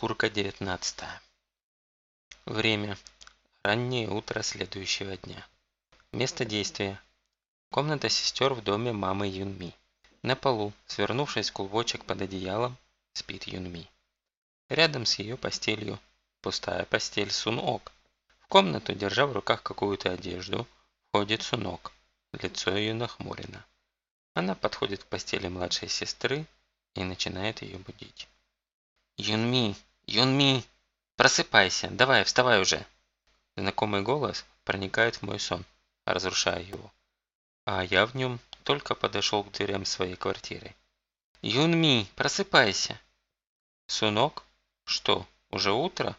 Шкурка 19. Время. Раннее утро следующего дня. Место действия. Комната сестер в доме мамы Юнми. На полу, свернувшись в клубочек под одеялом, спит Юнми. Рядом с ее постелью пустая постель Сунок. В комнату, держа в руках какую-то одежду, входит Сунок. Лицо ее нахмурено. Она подходит к постели младшей сестры и начинает ее будить. «Юнми! Юнми! Просыпайся! Давай, вставай уже!» Знакомый голос проникает в мой сон, разрушая его. А я в нем только подошел к дверям своей квартиры. «Юнми, просыпайся!» «Сунок? Что, уже утро?»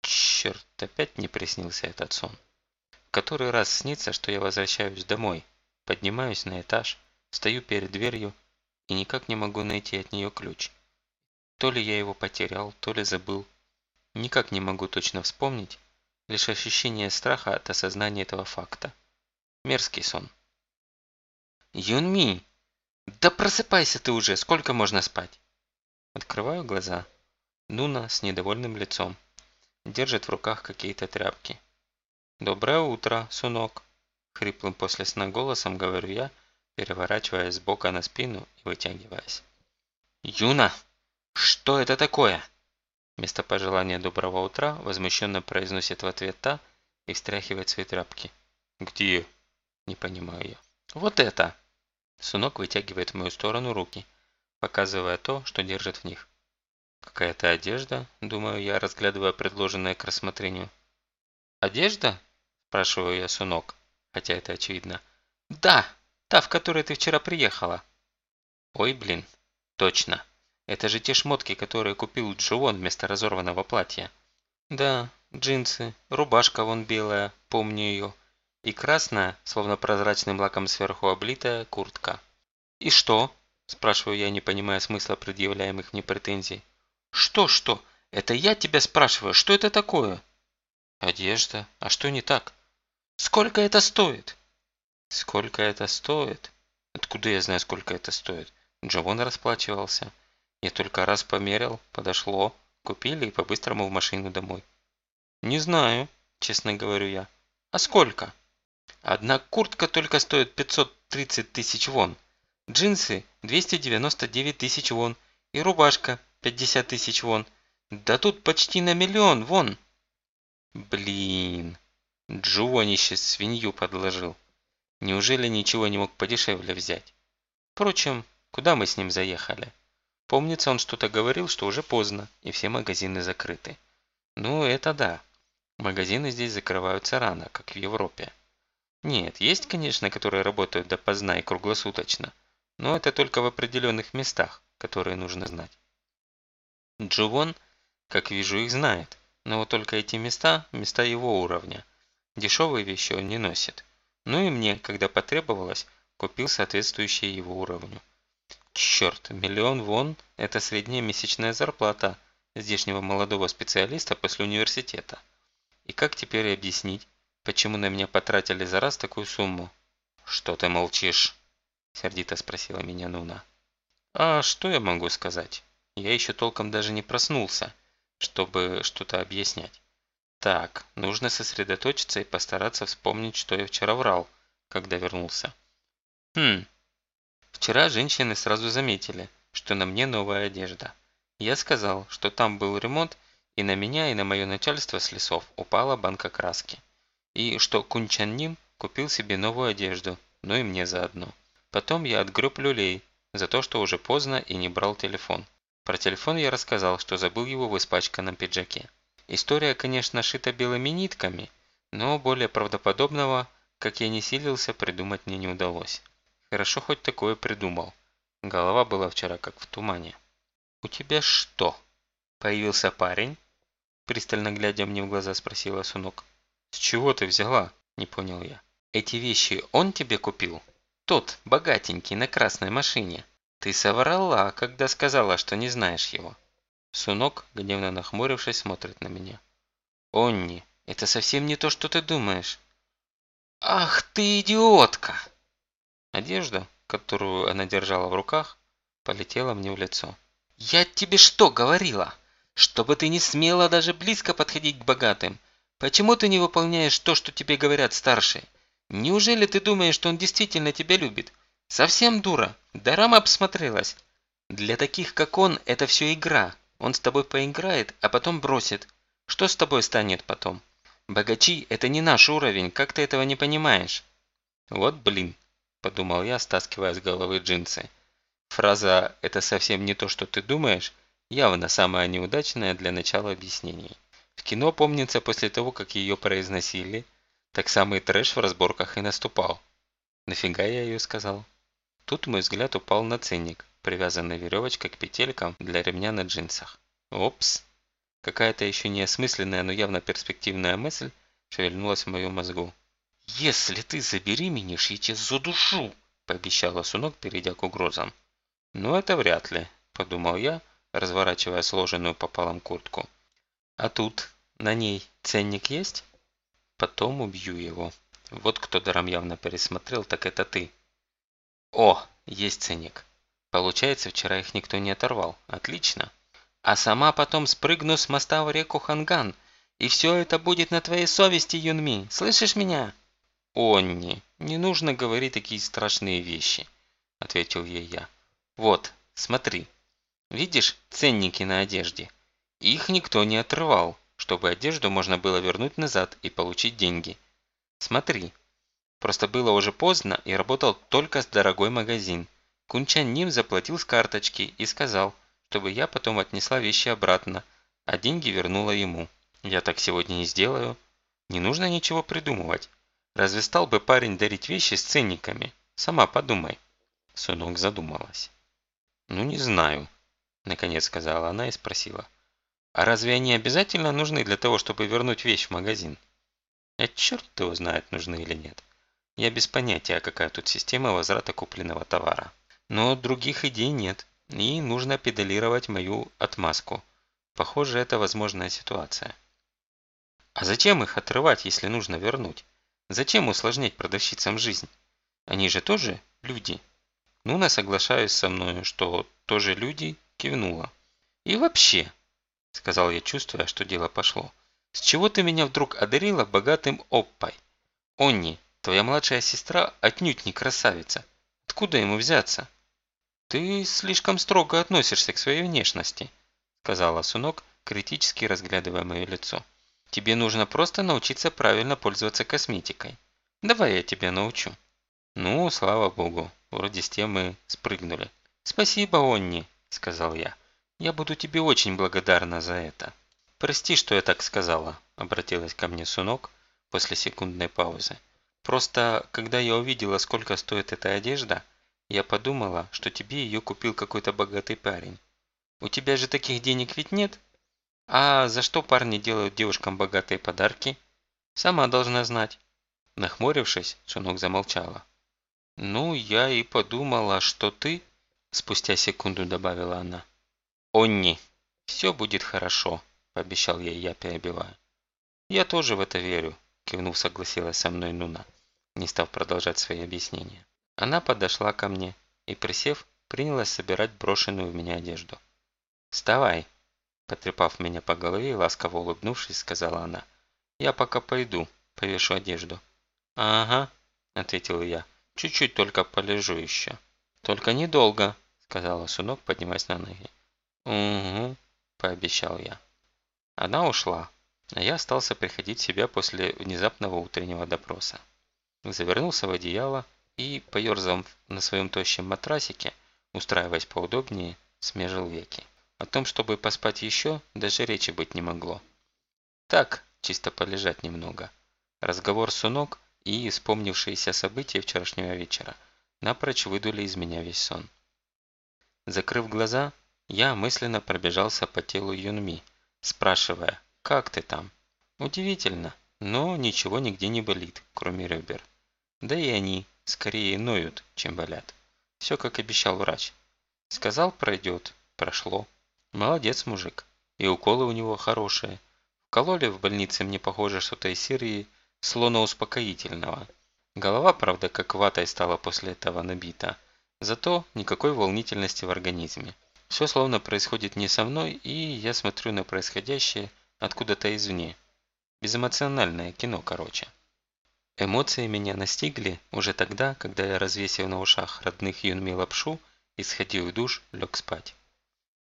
Черт, опять не приснился этот сон. Который раз снится, что я возвращаюсь домой, поднимаюсь на этаж, стою перед дверью и никак не могу найти от нее ключ. То ли я его потерял, то ли забыл. Никак не могу точно вспомнить, лишь ощущение страха от осознания этого факта. Мерзкий сон. «Юнми! Да просыпайся ты уже! Сколько можно спать?» Открываю глаза. Нуна с недовольным лицом. Держит в руках какие-то тряпки. «Доброе утро, сунок!» Хриплым после сна голосом говорю я, переворачиваясь с бока на спину и вытягиваясь. «Юна!» «Что это такое?» Вместо пожелания доброго утра возмущенно произносит в ответ та и встряхивает свои тряпки. «Где?» Не понимаю я. «Вот это!» Сунок вытягивает в мою сторону руки, показывая то, что держит в них. «Какая-то одежда?» – думаю я, разглядывая предложенное к рассмотрению. «Одежда?» – спрашиваю я Сунок, хотя это очевидно. «Да, та, в которой ты вчера приехала». «Ой, блин, точно!» Это же те шмотки, которые купил Джовон вместо разорванного платья. Да, джинсы, рубашка вон белая, помню ее. И красная, словно прозрачным лаком сверху облитая, куртка. «И что?» – спрашиваю я, не понимая смысла предъявляемых мне претензий. «Что-что? Это я тебя спрашиваю, что это такое?» «Одежда. А что не так?» «Сколько это стоит?» «Сколько это стоит?» «Откуда я знаю, сколько это стоит?» Джовон расплачивался. Я только раз померил, подошло, купили и по-быстрому в машину домой. Не знаю, честно говорю я. А сколько? Одна куртка только стоит 530 тысяч вон. Джинсы 299 тысяч вон. И рубашка 50 тысяч вон. Да тут почти на миллион вон. Блин, Джованище свинью подложил. Неужели ничего не мог подешевле взять? Впрочем, куда мы с ним заехали? Помнится, он что-то говорил, что уже поздно, и все магазины закрыты. Ну, это да. Магазины здесь закрываются рано, как в Европе. Нет, есть, конечно, которые работают допоздна и круглосуточно, но это только в определенных местах, которые нужно знать. Джувон, как вижу, их знает, но вот только эти места – места его уровня. Дешевые вещи он не носит. Ну и мне, когда потребовалось, купил соответствующие его уровню. Черт, миллион вон – это средняя месячная зарплата здешнего молодого специалиста после университета. И как теперь объяснить, почему на меня потратили за раз такую сумму? «Что ты молчишь?» – сердито спросила меня Нуна. «А что я могу сказать? Я еще толком даже не проснулся, чтобы что-то объяснять. Так, нужно сосредоточиться и постараться вспомнить, что я вчера врал, когда вернулся. Хм, Вчера женщины сразу заметили, что на мне новая одежда. Я сказал, что там был ремонт, и на меня и на мое начальство с лесов упала банка краски. И что Кунчан Ним купил себе новую одежду, ну и мне заодно. Потом я отгреб люлей за то, что уже поздно и не брал телефон. Про телефон я рассказал, что забыл его в испачканном пиджаке. История, конечно, шита белыми нитками, но более правдоподобного, как я не силился, придумать мне не удалось. Хорошо хоть такое придумал. Голова была вчера как в тумане. «У тебя что? Появился парень?» Пристально глядя мне в глаза спросила Сунок. «С чего ты взяла?» Не понял я. «Эти вещи он тебе купил? Тот, богатенький, на красной машине. Ты соврала, когда сказала, что не знаешь его». Сунок, гневно нахмурившись, смотрит на меня. «Онни, это совсем не то, что ты думаешь». «Ах ты идиотка!» Одежда, которую она держала в руках, полетела мне в лицо. «Я тебе что говорила? чтобы ты не смела даже близко подходить к богатым. Почему ты не выполняешь то, что тебе говорят старшие? Неужели ты думаешь, что он действительно тебя любит? Совсем дура. Даром обсмотрелась. Для таких, как он, это все игра. Он с тобой поиграет, а потом бросит. Что с тобой станет потом? Богачи – это не наш уровень, как ты этого не понимаешь? Вот блин, подумал я, стаскивая с головы джинсы. Фраза «это совсем не то, что ты думаешь» явно самая неудачная для начала объяснений. В кино помнится после того, как ее произносили, так самый трэш в разборках и наступал. Нафига я ее сказал? Тут мой взгляд упал на ценник, привязанный веревочкой к петелькам для ремня на джинсах. Опс! Какая-то еще неосмысленная, но явно перспективная мысль шевельнулась в моем мозгу. «Если ты забеременеешь, я тебя задушу!» – пообещала Сунок, перейдя к угрозам. «Ну это вряд ли», – подумал я, разворачивая сложенную пополам куртку. «А тут, на ней, ценник есть?» «Потом убью его. Вот кто даром явно пересмотрел, так это ты». «О, есть ценник. Получается, вчера их никто не оторвал. Отлично. А сама потом спрыгну с моста в реку Ханган, и все это будет на твоей совести, Юнми. Слышишь меня?» «Онни, не нужно говорить такие страшные вещи», – ответил ей я. «Вот, смотри. Видишь ценники на одежде? Их никто не отрывал, чтобы одежду можно было вернуть назад и получить деньги. Смотри. Просто было уже поздно и работал только с дорогой магазин. Кунчан Ним заплатил с карточки и сказал, чтобы я потом отнесла вещи обратно, а деньги вернула ему. Я так сегодня не сделаю. Не нужно ничего придумывать. Разве стал бы парень дарить вещи с ценниками? Сама подумай. Сунок задумалась. Ну не знаю, наконец сказала она и спросила. А разве они обязательно нужны для того, чтобы вернуть вещь в магазин? А черт его знает, нужны или нет. Я без понятия, какая тут система возврата купленного товара. Но других идей нет, и нужно педалировать мою отмазку. Похоже, это возможная ситуация. А зачем их отрывать, если нужно вернуть? Зачем усложнять продавщицам жизнь? Они же тоже люди. Нуна, соглашаясь со мной, что тоже люди, кивнула. И вообще, сказал я, чувствуя, что дело пошло, с чего ты меня вдруг одарила богатым оппой? Онни, твоя младшая сестра отнюдь не красавица. Откуда ему взяться? Ты слишком строго относишься к своей внешности, сказала Сунок, критически разглядывая мое лицо. Тебе нужно просто научиться правильно пользоваться косметикой. Давай я тебя научу. Ну, слава богу, вроде с темы спрыгнули. Спасибо, Онни, сказал я. Я буду тебе очень благодарна за это. Прости, что я так сказала, обратилась ко мне Сунок после секундной паузы. Просто, когда я увидела, сколько стоит эта одежда, я подумала, что тебе ее купил какой-то богатый парень. У тебя же таких денег ведь нет? А за что парни делают девушкам богатые подарки? Сама должна знать. Нахмурившись, Сунок замолчала. «Ну, я и подумала, что ты...» Спустя секунду добавила она. «Онни, все будет хорошо», пообещал ей я, перебивая. «Я тоже в это верю», кивнув, согласилась со мной Нуна, не став продолжать свои объяснения. Она подошла ко мне и, присев, принялась собирать брошенную в меня одежду. «Вставай!» Потрепав меня по голове и ласково улыбнувшись, сказала она. «Я пока пойду, повешу одежду». «Ага», – ответил я. «Чуть-чуть только полежу еще». «Только недолго», – сказала Сунок, поднимаясь на ноги. «Угу», – пообещал я. Она ушла, а я остался приходить в себя после внезапного утреннего допроса. Завернулся в одеяло и, поерзав на своем тощем матрасике, устраиваясь поудобнее, смежил веки. О том, чтобы поспать еще, даже речи быть не могло. Так, чисто полежать немного. Разговор Сунок и вспомнившиеся события вчерашнего вечера напрочь выдули из меня весь сон. Закрыв глаза, я мысленно пробежался по телу Юнми, спрашивая, как ты там? Удивительно, но ничего нигде не болит, кроме ребер. Да и они скорее ноют, чем болят. Все как обещал врач. Сказал пройдет, прошло. Молодец мужик. И уколы у него хорошие. Вкололи в больнице мне похоже что-то из серии слона-успокоительного. Голова, правда, как ватой стала после этого набита. Зато никакой волнительности в организме. Все словно происходит не со мной, и я смотрю на происходящее откуда-то извне. Безэмоциональное кино, короче. Эмоции меня настигли уже тогда, когда я, развесил на ушах родных Юнми лапшу, и сходил в душ, лег спать.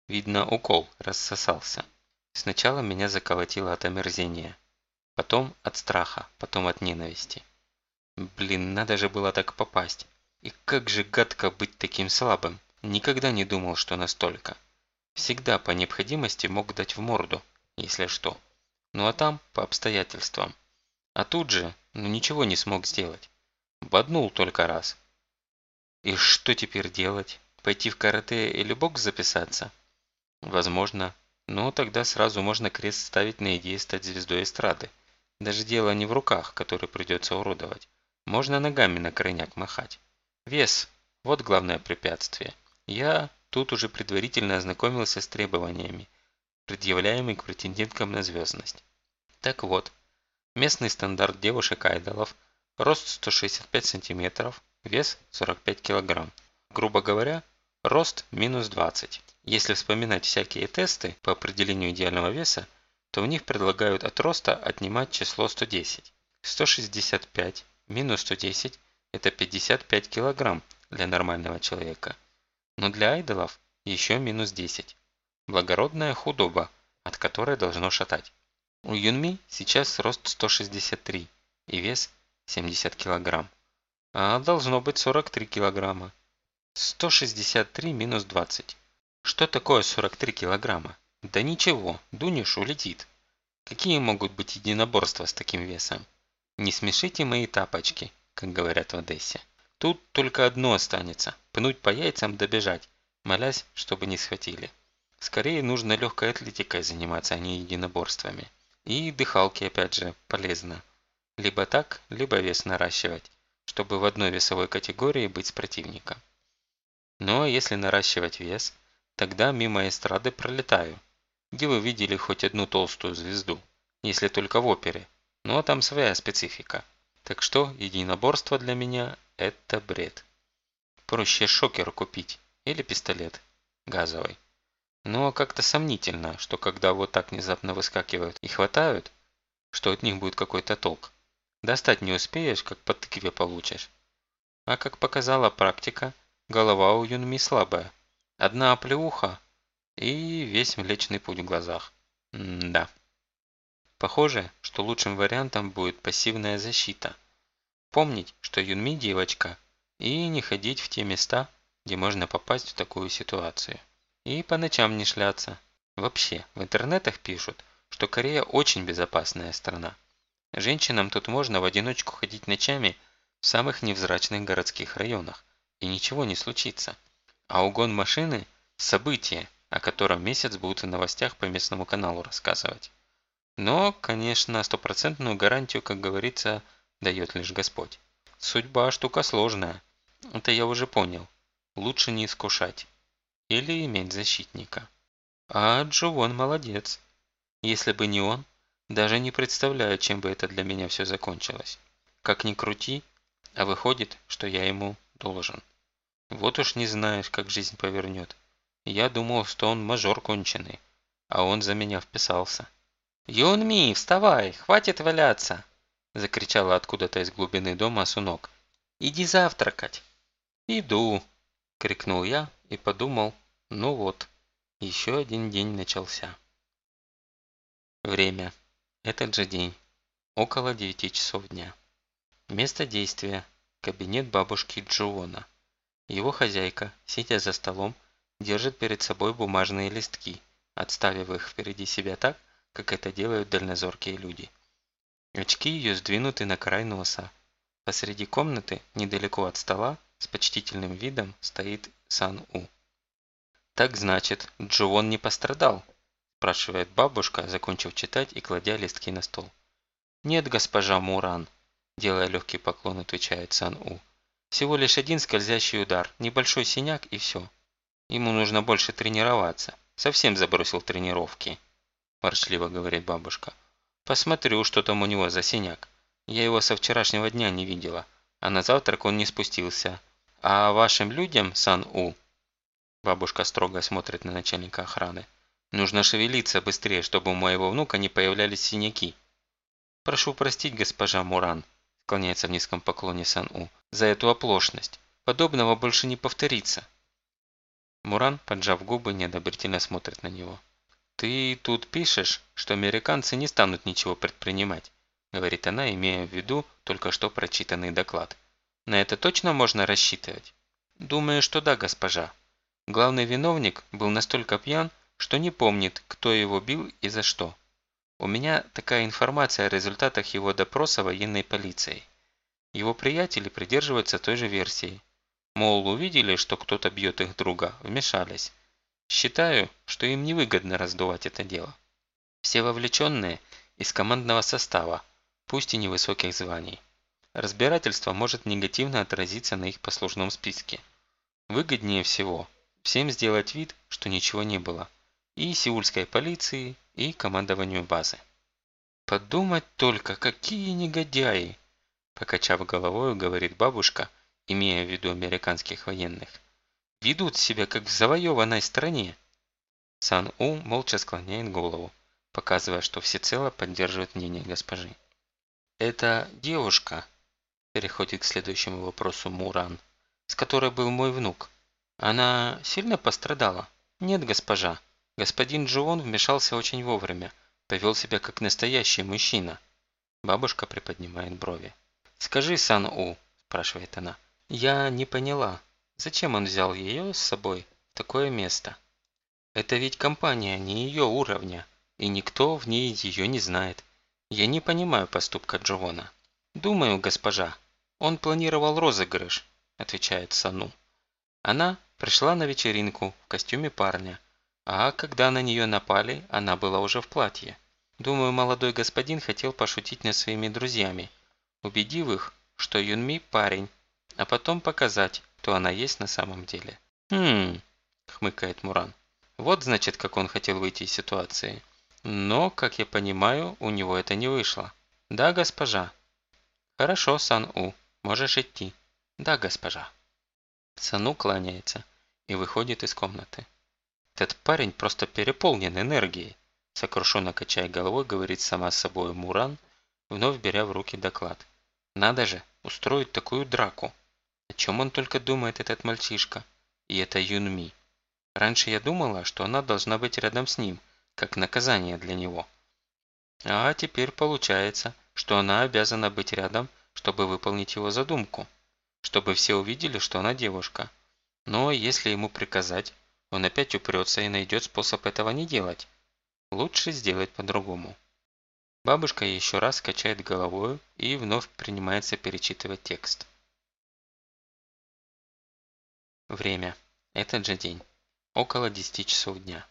Видно, укол рассосался. Сначала меня заколотило от омерзения. Потом от страха, потом от ненависти. Блин, надо же было так попасть. И как же гадко быть таким слабым. Никогда не думал, что настолько. Всегда по необходимости мог дать в морду, если что. Ну а там по обстоятельствам. А тут же, ну ничего не смог сделать. Боднул только раз. И что теперь делать? Пойти в карате или бокс записаться? Возможно. Но тогда сразу можно крест ставить на идее стать звездой эстрады. Даже дело не в руках, которые придется уродовать. Можно ногами на крайняк махать. Вес – вот главное препятствие. Я тут уже предварительно ознакомился с требованиями, предъявляемыми к претенденткам на звездность. Так вот, местный стандарт девушек-айдолов – рост 165 см, вес 45 кг. Грубо говоря, рост минус 20. Если вспоминать всякие тесты по определению идеального веса, то в них предлагают от роста отнимать число 110. 165 минус 110 – это 55 кг для нормального человека. Но для айдолов еще минус 10. Благородная худоба, от которой должно шатать. У Юнми сейчас рост 163 и вес 70 кг. А должно быть 43 кг. 163 минус 20. Что такое 43 килограмма? Да ничего, дунешь улетит. Какие могут быть единоборства с таким весом? Не смешите мои тапочки, как говорят в Одессе. Тут только одно останется – пнуть по яйцам добежать, молясь, чтобы не схватили. Скорее нужно легкой атлетикой заниматься, а не единоборствами. И дыхалки опять же полезно. Либо так, либо вес наращивать, чтобы в одной весовой категории быть с противником. Но если наращивать вес, тогда мимо эстрады пролетаю. Где вы видели хоть одну толстую звезду? Если только в опере. Ну а там своя специфика. Так что единоборство для меня – это бред. Проще шокер купить или пистолет газовый. Но как-то сомнительно, что когда вот так внезапно выскакивают и хватают, что от них будет какой-то толк. Достать не успеешь, как по тыкве получишь. А как показала практика, Голова у Юнми слабая. Одна оплеуха и весь Млечный Путь в глазах. М да. Похоже, что лучшим вариантом будет пассивная защита. Помнить, что Юнми девочка, и не ходить в те места, где можно попасть в такую ситуацию. И по ночам не шляться. Вообще, в интернетах пишут, что Корея очень безопасная страна. Женщинам тут можно в одиночку ходить ночами в самых невзрачных городских районах и ничего не случится. А угон машины – событие, о котором месяц будут в новостях по местному каналу рассказывать. Но, конечно, стопроцентную гарантию, как говорится, дает лишь Господь. Судьба – штука сложная. Это я уже понял. Лучше не искушать. Или иметь защитника. А Джовон молодец. Если бы не он, даже не представляю, чем бы это для меня все закончилось. Как ни крути, а выходит, что я ему должен. Вот уж не знаешь, как жизнь повернет. Я думал, что он мажор конченый, а он за меня вписался. «Юнми, вставай, хватит валяться!» Закричала откуда-то из глубины дома Сунок. «Иди завтракать!» «Иду!» – крикнул я и подумал, ну вот, еще один день начался. Время. Этот же день. Около 9 часов дня. Место действия. Кабинет бабушки Джуона. Его хозяйка, сидя за столом, держит перед собой бумажные листки, отставив их впереди себя так, как это делают дальнозоркие люди. Очки ее сдвинуты на край носа. Посреди комнаты, недалеко от стола, с почтительным видом стоит Сан-У. «Так значит, Джоон не пострадал?» спрашивает бабушка, закончив читать и кладя листки на стол. «Нет, госпожа Муран», делая легкий поклон, отвечает Сан-У. Всего лишь один скользящий удар, небольшой синяк и все. Ему нужно больше тренироваться. Совсем забросил тренировки. Ворчливо говорит бабушка. Посмотрю, что там у него за синяк. Я его со вчерашнего дня не видела, а на завтрак он не спустился. А вашим людям, Сан-У, Бабушка строго смотрит на начальника охраны. Нужно шевелиться быстрее, чтобы у моего внука не появлялись синяки. Прошу простить, госпожа Муран, склоняется в низком поклоне Сан-У, за эту оплошность. Подобного больше не повторится. Муран, поджав губы, неодобрительно смотрит на него. «Ты тут пишешь, что американцы не станут ничего предпринимать», говорит она, имея в виду только что прочитанный доклад. «На это точно можно рассчитывать?» «Думаю, что да, госпожа. Главный виновник был настолько пьян, что не помнит, кто его бил и за что. У меня такая информация о результатах его допроса военной полицией. Его приятели придерживаются той же версии. Мол, увидели, что кто-то бьет их друга, вмешались. Считаю, что им невыгодно раздувать это дело. Все вовлеченные из командного состава, пусть и невысоких званий. Разбирательство может негативно отразиться на их послужном списке. Выгоднее всего всем сделать вид, что ничего не было. И сеульской полиции, и командованию базы. Подумать только, какие негодяи! Покачав головой, говорит бабушка, имея в виду американских военных. Ведут себя, как в завоеванной стране. Сан-У молча склоняет голову, показывая, что всецело поддерживает мнение госпожи. «Это девушка», – переходит к следующему вопросу Муран, – «с которой был мой внук. Она сильно пострадала?» «Нет, госпожа. Господин Джуон вмешался очень вовремя, повел себя как настоящий мужчина». Бабушка приподнимает брови. «Скажи, Сан-У», – спрашивает она, – «я не поняла, зачем он взял ее с собой в такое место? Это ведь компания не ее уровня, и никто в ней ее не знает. Я не понимаю поступка Джовона. Думаю, госпожа, он планировал розыгрыш, отвечает Сану. Она пришла на вечеринку в костюме парня, а когда на нее напали, она была уже в платье. Думаю, молодой господин хотел пошутить над своими друзьями, убедив их, что Юнми парень, а потом показать, кто она есть на самом деле. «Хм...» – хмыкает Муран. «Вот значит, как он хотел выйти из ситуации. Но, как я понимаю, у него это не вышло. Да, госпожа?» «Хорошо, Сан-У, можешь идти». «Да, госпожа». Сану кланяется и выходит из комнаты. Этот парень просто переполнен энергией. Сокрушенно качая головой, говорит сама собой Муран, вновь беря в руки доклад. Надо же, устроить такую драку. О чем он только думает, этот мальчишка? И это Юнми. Раньше я думала, что она должна быть рядом с ним, как наказание для него. А теперь получается, что она обязана быть рядом, чтобы выполнить его задумку. Чтобы все увидели, что она девушка. Но если ему приказать, он опять упрется и найдет способ этого не делать. Лучше сделать по-другому. Бабушка еще раз качает головой и вновь принимается перечитывать текст. Время. Этот же день. Около 10 часов дня.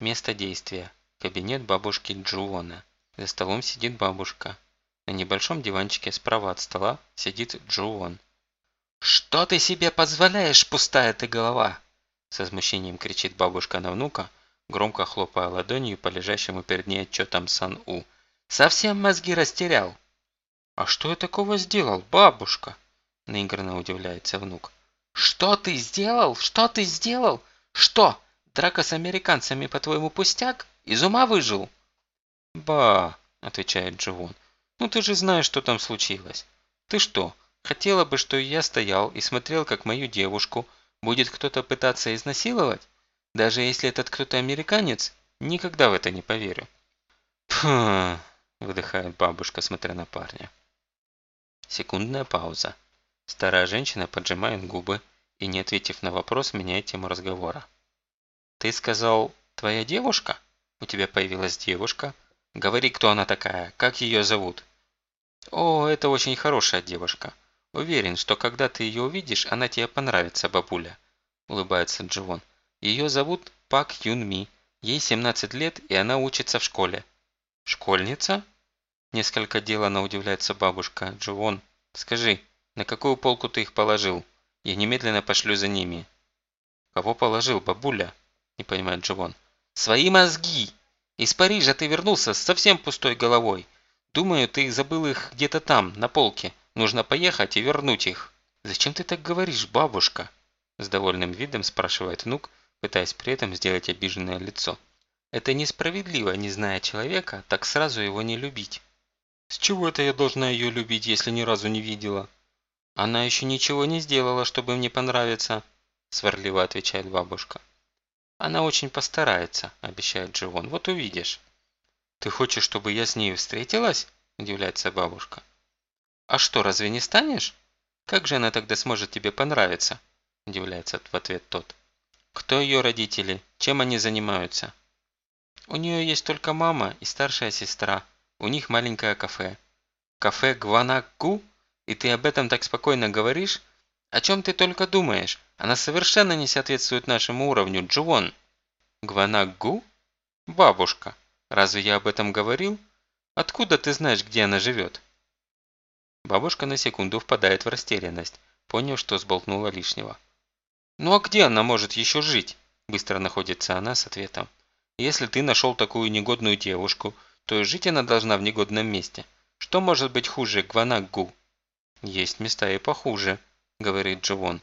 Место действия. Кабинет бабушки Джуона. За столом сидит бабушка. На небольшом диванчике справа от стола сидит Джуон. «Что ты себе позволяешь, пустая ты голова?» С возмущением кричит бабушка на внука, громко хлопая ладонью по лежащему перед ней отчетам Сан-У. «Совсем мозги растерял!» «А что я такого сделал, бабушка?» Наигранно удивляется внук. «Что ты сделал? Что ты сделал? Что, драка с американцами по-твоему пустяк? Из ума выжил?» «Ба!» – отвечает Дживон. «Ну ты же знаешь, что там случилось. Ты что, хотела бы, что я стоял и смотрел, как мою девушку будет кто-то пытаться изнасиловать? Даже если этот кто-то американец, никогда в это не поверю». «Пф!» – выдыхает бабушка, смотря на парня. Секундная пауза. Старая женщина поджимает губы и, не ответив на вопрос, меняет тему разговора. «Ты сказал, твоя девушка? У тебя появилась девушка? Говори, кто она такая, как ее зовут?» «О, это очень хорошая девушка. Уверен, что когда ты ее увидишь, она тебе понравится, бабуля», – улыбается Дживон. «Ее зовут Пак Юн Ми. Ей 17 лет, и она учится в школе». «Школьница?» Несколько делано удивляется бабушка. «Дживон, скажи, на какую полку ты их положил? Я немедленно пошлю за ними». «Кого положил, бабуля?» – не понимает Дживон. «Свои мозги! Из Парижа ты вернулся с совсем пустой головой. Думаю, ты забыл их где-то там, на полке. Нужно поехать и вернуть их». «Зачем ты так говоришь, бабушка?» – С довольным видом спрашивает внук, пытаясь при этом сделать обиженное лицо. Это несправедливо, не зная человека, так сразу его не любить. С чего это я должна ее любить, если ни разу не видела? Она еще ничего не сделала, чтобы мне понравиться, сварливо отвечает бабушка. Она очень постарается, обещает Дживон, вот увидишь. Ты хочешь, чтобы я с ней встретилась? Удивляется бабушка. А что, разве не станешь? Как же она тогда сможет тебе понравиться? Удивляется в ответ тот. Кто ее родители? Чем они занимаются? У нее есть только мама и старшая сестра, у них маленькое кафе. Кафе Гванагу? И ты об этом так спокойно говоришь? О чем ты только думаешь? Она совершенно не соответствует нашему уровню, Джуон. Гванагу? Бабушка. Разве я об этом говорил? Откуда ты знаешь, где она живет? Бабушка на секунду впадает в растерянность, поняв, что сболтнула лишнего. «Ну а где она может еще жить?» Быстро находится она с ответом. «Если ты нашел такую негодную девушку, то и жить она должна в негодном месте. Что может быть хуже Гванагу? Есть места и похуже, говорит Дживон.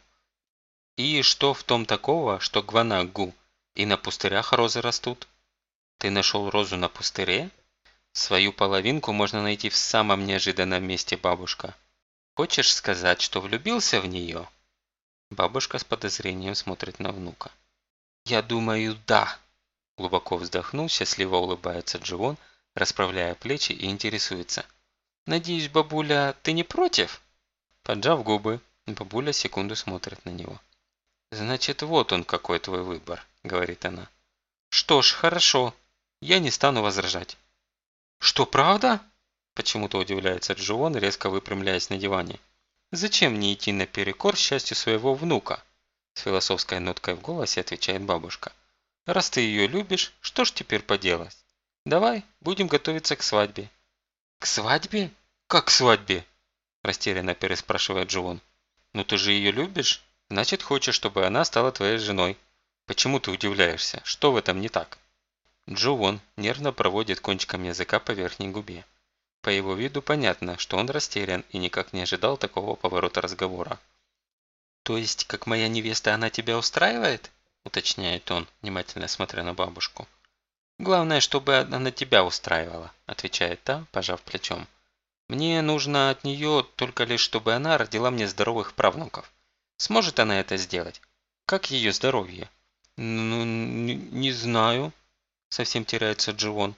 И что в том такого, что Гванагу? И на пустырях розы растут? Ты нашел розу на пустыре? Свою половинку можно найти в самом неожиданном месте, бабушка. Хочешь сказать, что влюбился в нее? Бабушка с подозрением смотрит на внука. Я думаю, да. Глубоко вздохнул, счастливо улыбается Дживон, расправляя плечи и интересуется. «Надеюсь, бабуля, ты не против?» Поджав губы, бабуля секунду смотрит на него. «Значит, вот он какой твой выбор», — говорит она. «Что ж, хорошо. Я не стану возражать». «Что, правда?» Почему-то удивляется Джон, резко выпрямляясь на диване. «Зачем мне идти наперекор счастью своего внука?» С философской ноткой в голосе отвечает бабушка. «Раз ты ее любишь, что ж теперь поделать? Давай, будем готовиться к свадьбе». «К свадьбе? Как к свадьбе?» Растерянно переспрашивает Джон. «Ну ты же ее любишь? Значит, хочешь, чтобы она стала твоей женой. Почему ты удивляешься? Что в этом не так?» Джовон нервно проводит кончиком языка по верхней губе. По его виду понятно, что он растерян и никак не ожидал такого поворота разговора. «То есть, как моя невеста, она тебя устраивает?» уточняет он, внимательно смотря на бабушку. «Главное, чтобы она тебя устраивала», отвечает та, пожав плечом. «Мне нужно от нее только лишь, чтобы она родила мне здоровых правнуков. Сможет она это сделать? Как ее здоровье?» «Ну, не, не знаю», совсем теряется Дживон.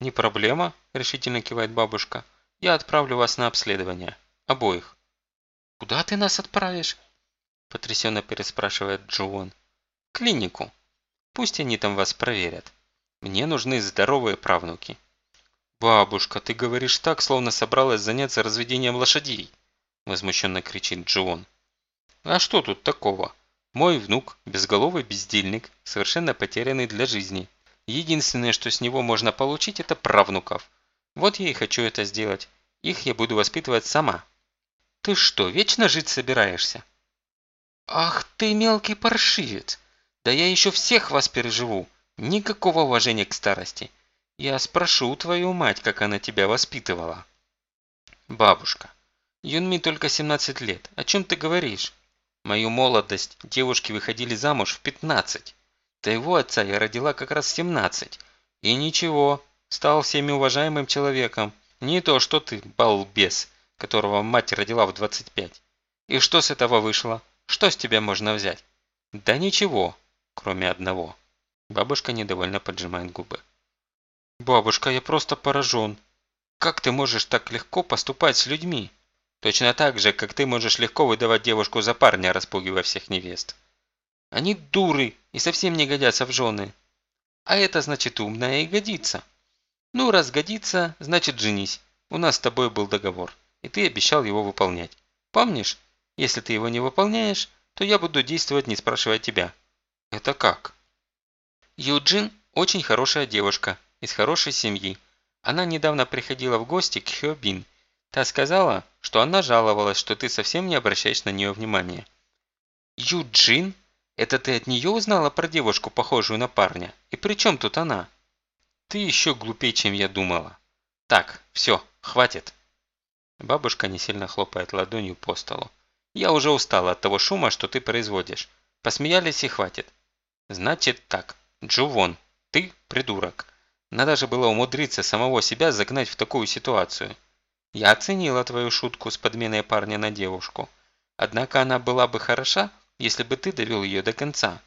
«Не проблема», – решительно кивает бабушка. «Я отправлю вас на обследование. Обоих». «Куда ты нас отправишь?» – потрясенно переспрашивает Дживон. «Клинику. Пусть они там вас проверят. Мне нужны здоровые правнуки». «Бабушка, ты говоришь так, словно собралась заняться разведением лошадей!» – возмущенно кричит Дживон. «А что тут такого? Мой внук – безголовый бездельник, совершенно потерянный для жизни. Единственное, что с него можно получить, это правнуков. Вот я и хочу это сделать. Их я буду воспитывать сама. Ты что, вечно жить собираешься? Ах ты мелкий паршивец! Да я еще всех вас переживу. Никакого уважения к старости. Я спрошу твою мать, как она тебя воспитывала. Бабушка, Юнми только 17 лет. О чем ты говоришь? Мою молодость девушки выходили замуж в 15. Да его отца я родила как раз в 17. И ничего, стал всеми уважаемым человеком. Не то, что ты, балбес, которого мать родила в 25. И что с этого вышло? Что с тебя можно взять? Да ничего, кроме одного. Бабушка недовольно поджимает губы. Бабушка, я просто поражен. Как ты можешь так легко поступать с людьми? Точно так же, как ты можешь легко выдавать девушку за парня, распугивая всех невест. Они дуры и совсем не годятся в жены. А это значит умная и годится. Ну, раз годится, значит женись. У нас с тобой был договор, и ты обещал его выполнять. Помнишь? Если ты его не выполняешь, то я буду действовать, не спрашивая тебя. Это как? Юджин очень хорошая девушка, из хорошей семьи. Она недавно приходила в гости к Хёбин. Та сказала, что она жаловалась, что ты совсем не обращаешь на нее внимания. Юджин? Это ты от нее узнала про девушку, похожую на парня? И при чем тут она? Ты еще глупее, чем я думала. Так, все, хватит. Бабушка не сильно хлопает ладонью по столу. Я уже устала от того шума, что ты производишь. Посмеялись и хватит. Значит так, Джувон, ты придурок. Надо же было умудриться самого себя загнать в такую ситуацию. Я оценила твою шутку с подменой парня на девушку. Однако она была бы хороша, если бы ты довел ее до конца.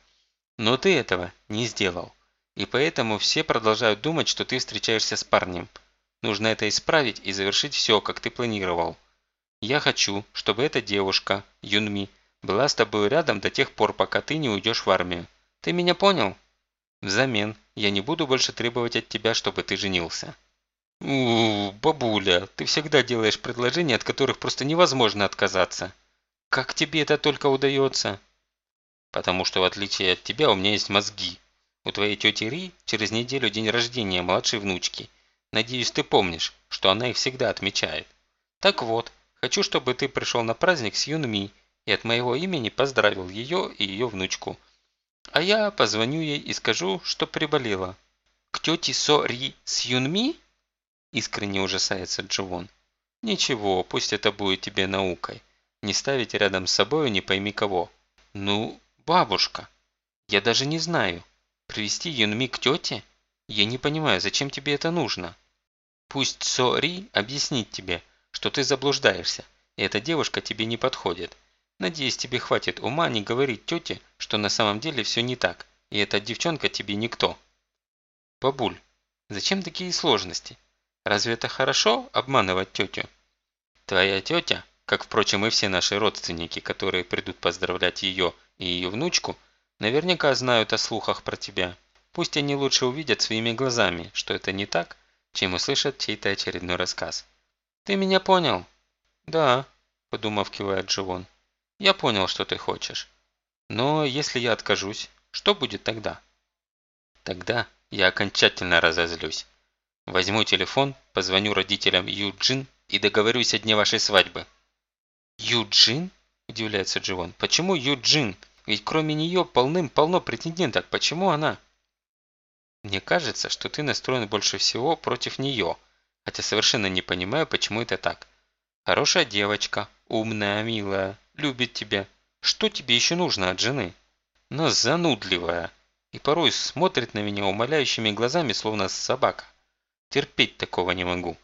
Но ты этого не сделал. И поэтому все продолжают думать, что ты встречаешься с парнем. Нужно это исправить и завершить все, как ты планировал. Я хочу, чтобы эта девушка, Юнми, была с тобой рядом до тех пор, пока ты не уйдешь в армию. Ты меня понял? Взамен я не буду больше требовать от тебя, чтобы ты женился. у бабуля, ты всегда делаешь предложения, от которых просто невозможно отказаться. Как тебе это только удается? Потому что в отличие от тебя у меня есть мозги. У твоей тети Ри через неделю день рождения младшей внучки. Надеюсь, ты помнишь, что она их всегда отмечает. Так вот, хочу, чтобы ты пришел на праздник с Юнми и от моего имени поздравил ее и ее внучку. А я позвоню ей и скажу, что приболела. К тете Со Ри с Юнми? Искренне ужасается Джовон. Ничего, пусть это будет тебе наукой. Не ставить рядом с собой не пойми кого. Ну, бабушка. Я даже не знаю. Привести Юнми к тете? Я не понимаю, зачем тебе это нужно? Пусть Со Ри объяснит тебе, что ты заблуждаешься, и эта девушка тебе не подходит. Надеюсь, тебе хватит ума не говорить тете, что на самом деле все не так, и эта девчонка тебе никто. Бабуль, зачем такие сложности? Разве это хорошо обманывать тетю? Твоя тетя, как, впрочем, и все наши родственники, которые придут поздравлять ее и ее внучку, Наверняка знают о слухах про тебя. Пусть они лучше увидят своими глазами, что это не так, чем услышат чей-то очередной рассказ. Ты меня понял? Да, подумав, кивает Дживон. Я понял, что ты хочешь. Но если я откажусь, что будет тогда? Тогда я окончательно разозлюсь. Возьму телефон, позвоню родителям Юджин и договорюсь о дне вашей свадьбы. Юджин? Удивляется Дживон. Почему Юджин? Ведь кроме нее полным-полно претенденток. Почему она? Мне кажется, что ты настроен больше всего против нее, хотя совершенно не понимаю, почему это так. Хорошая девочка, умная, милая, любит тебя. Что тебе еще нужно от жены? Но занудливая. И порой смотрит на меня умоляющими глазами, словно собака. Терпеть такого не могу.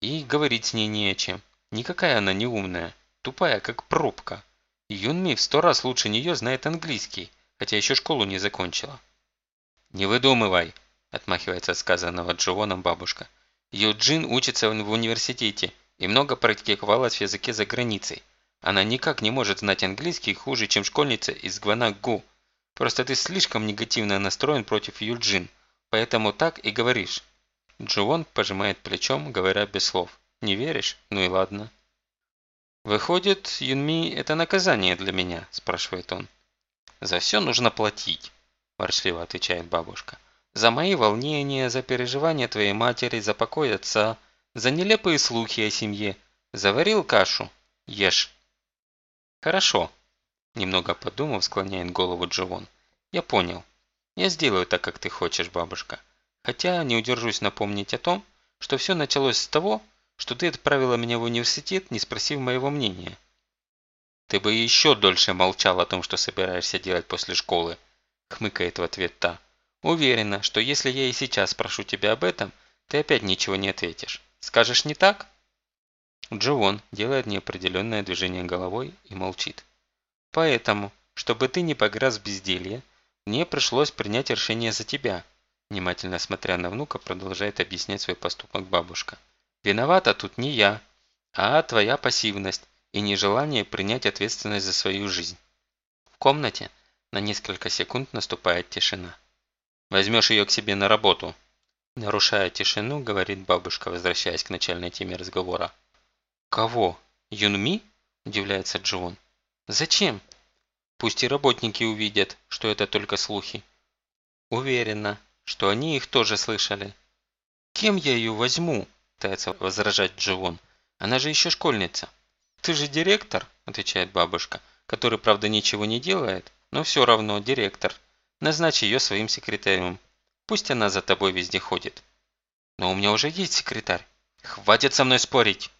И говорить с ней не о чем. Никакая она не умная. Тупая, как пробка. Юнми в сто раз лучше нее знает английский, хотя еще школу не закончила. «Не выдумывай», – отмахивается от сказанного Джованом бабушка. Юджин учится в университете и много практиковалась в языке за границей. Она никак не может знать английский хуже, чем школьница из Гванагу. Просто ты слишком негативно настроен против Юджин, поэтому так и говоришь. Джуон пожимает плечом, говоря без слов. Не веришь? Ну и ладно. «Выходит, Юнми – это наказание для меня?» – спрашивает он. «За все нужно платить», – ворчливо отвечает бабушка. «За мои волнения, за переживания твоей матери, за покой отца, за нелепые слухи о семье. Заварил кашу? Ешь». «Хорошо», – немного подумав, склоняет голову Дживон. «Я понял. Я сделаю так, как ты хочешь, бабушка. Хотя не удержусь напомнить о том, что все началось с того, что ты отправила меня в университет, не спросив моего мнения. Ты бы еще дольше молчал о том, что собираешься делать после школы, хмыкает в ответ та. Уверена, что если я и сейчас спрошу тебя об этом, ты опять ничего не ответишь. Скажешь не так? Джоон делает неопределенное движение головой и молчит. Поэтому, чтобы ты не погряз в безделье, мне пришлось принять решение за тебя. Внимательно смотря на внука, продолжает объяснять свой поступок бабушка. Виновата тут не я, а твоя пассивность и нежелание принять ответственность за свою жизнь. В комнате на несколько секунд наступает тишина. «Возьмешь ее к себе на работу», нарушая тишину, говорит бабушка, возвращаясь к начальной теме разговора. «Кого? Юнми?» – удивляется Джон. «Зачем?» «Пусть и работники увидят, что это только слухи». «Уверена, что они их тоже слышали». «Кем я ее возьму?» Пытается возражать Дживон. «Она же еще школьница». «Ты же директор», – отвечает бабушка, который, правда, ничего не делает, но все равно директор. Назначь ее своим секретарем. Пусть она за тобой везде ходит. Но у меня уже есть секретарь. Хватит со мной спорить,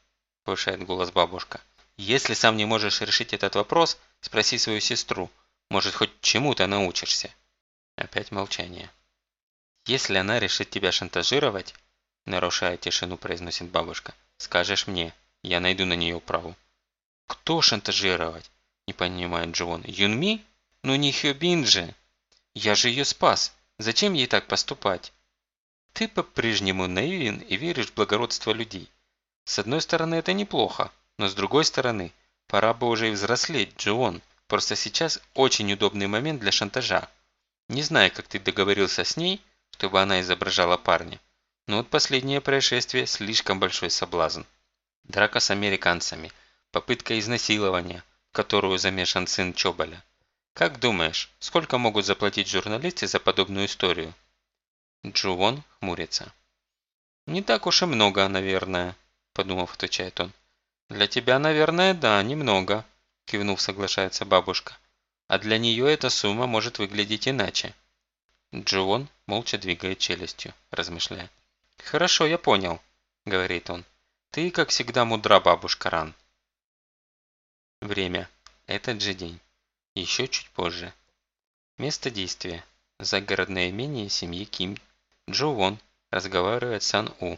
повышает голос бабушка. Если сам не можешь решить этот вопрос, спроси свою сестру. Может, хоть чему-то научишься. Опять молчание. Если она решит тебя шантажировать, нарушая тишину, произносит бабушка, скажешь мне, я найду на нее управу. Кто шантажировать? Не понимает Джон. Юнми? Ну не Хёбин же. Я же ее спас. Зачем ей так поступать? Ты по-прежнему наивен и веришь в благородство людей. С одной стороны, это неплохо, но с другой стороны, пора бы уже и взрослеть, Джон. Просто сейчас очень удобный момент для шантажа. Не знаю, как ты договорился с ней, чтобы она изображала парня. Но вот последнее происшествие слишком большой соблазн. Драка с американцами, попытка изнасилования, в которую замешан сын Чоболя. Как думаешь, сколько могут заплатить журналисты за подобную историю? Джуон хмурится. «Не так уж и много, наверное», – подумав, отвечает он. «Для тебя, наверное, да, немного», – кивнув, соглашается бабушка. «А для нее эта сумма может выглядеть иначе». Джуон молча двигает челюстью, размышляя. «Хорошо, я понял», – говорит он. «Ты, как всегда, мудра, бабушка Ран». Время. Этот же день. Еще чуть позже. Место действия. Загородное имение семьи Ким Джо Вон разговаривает с Сан У.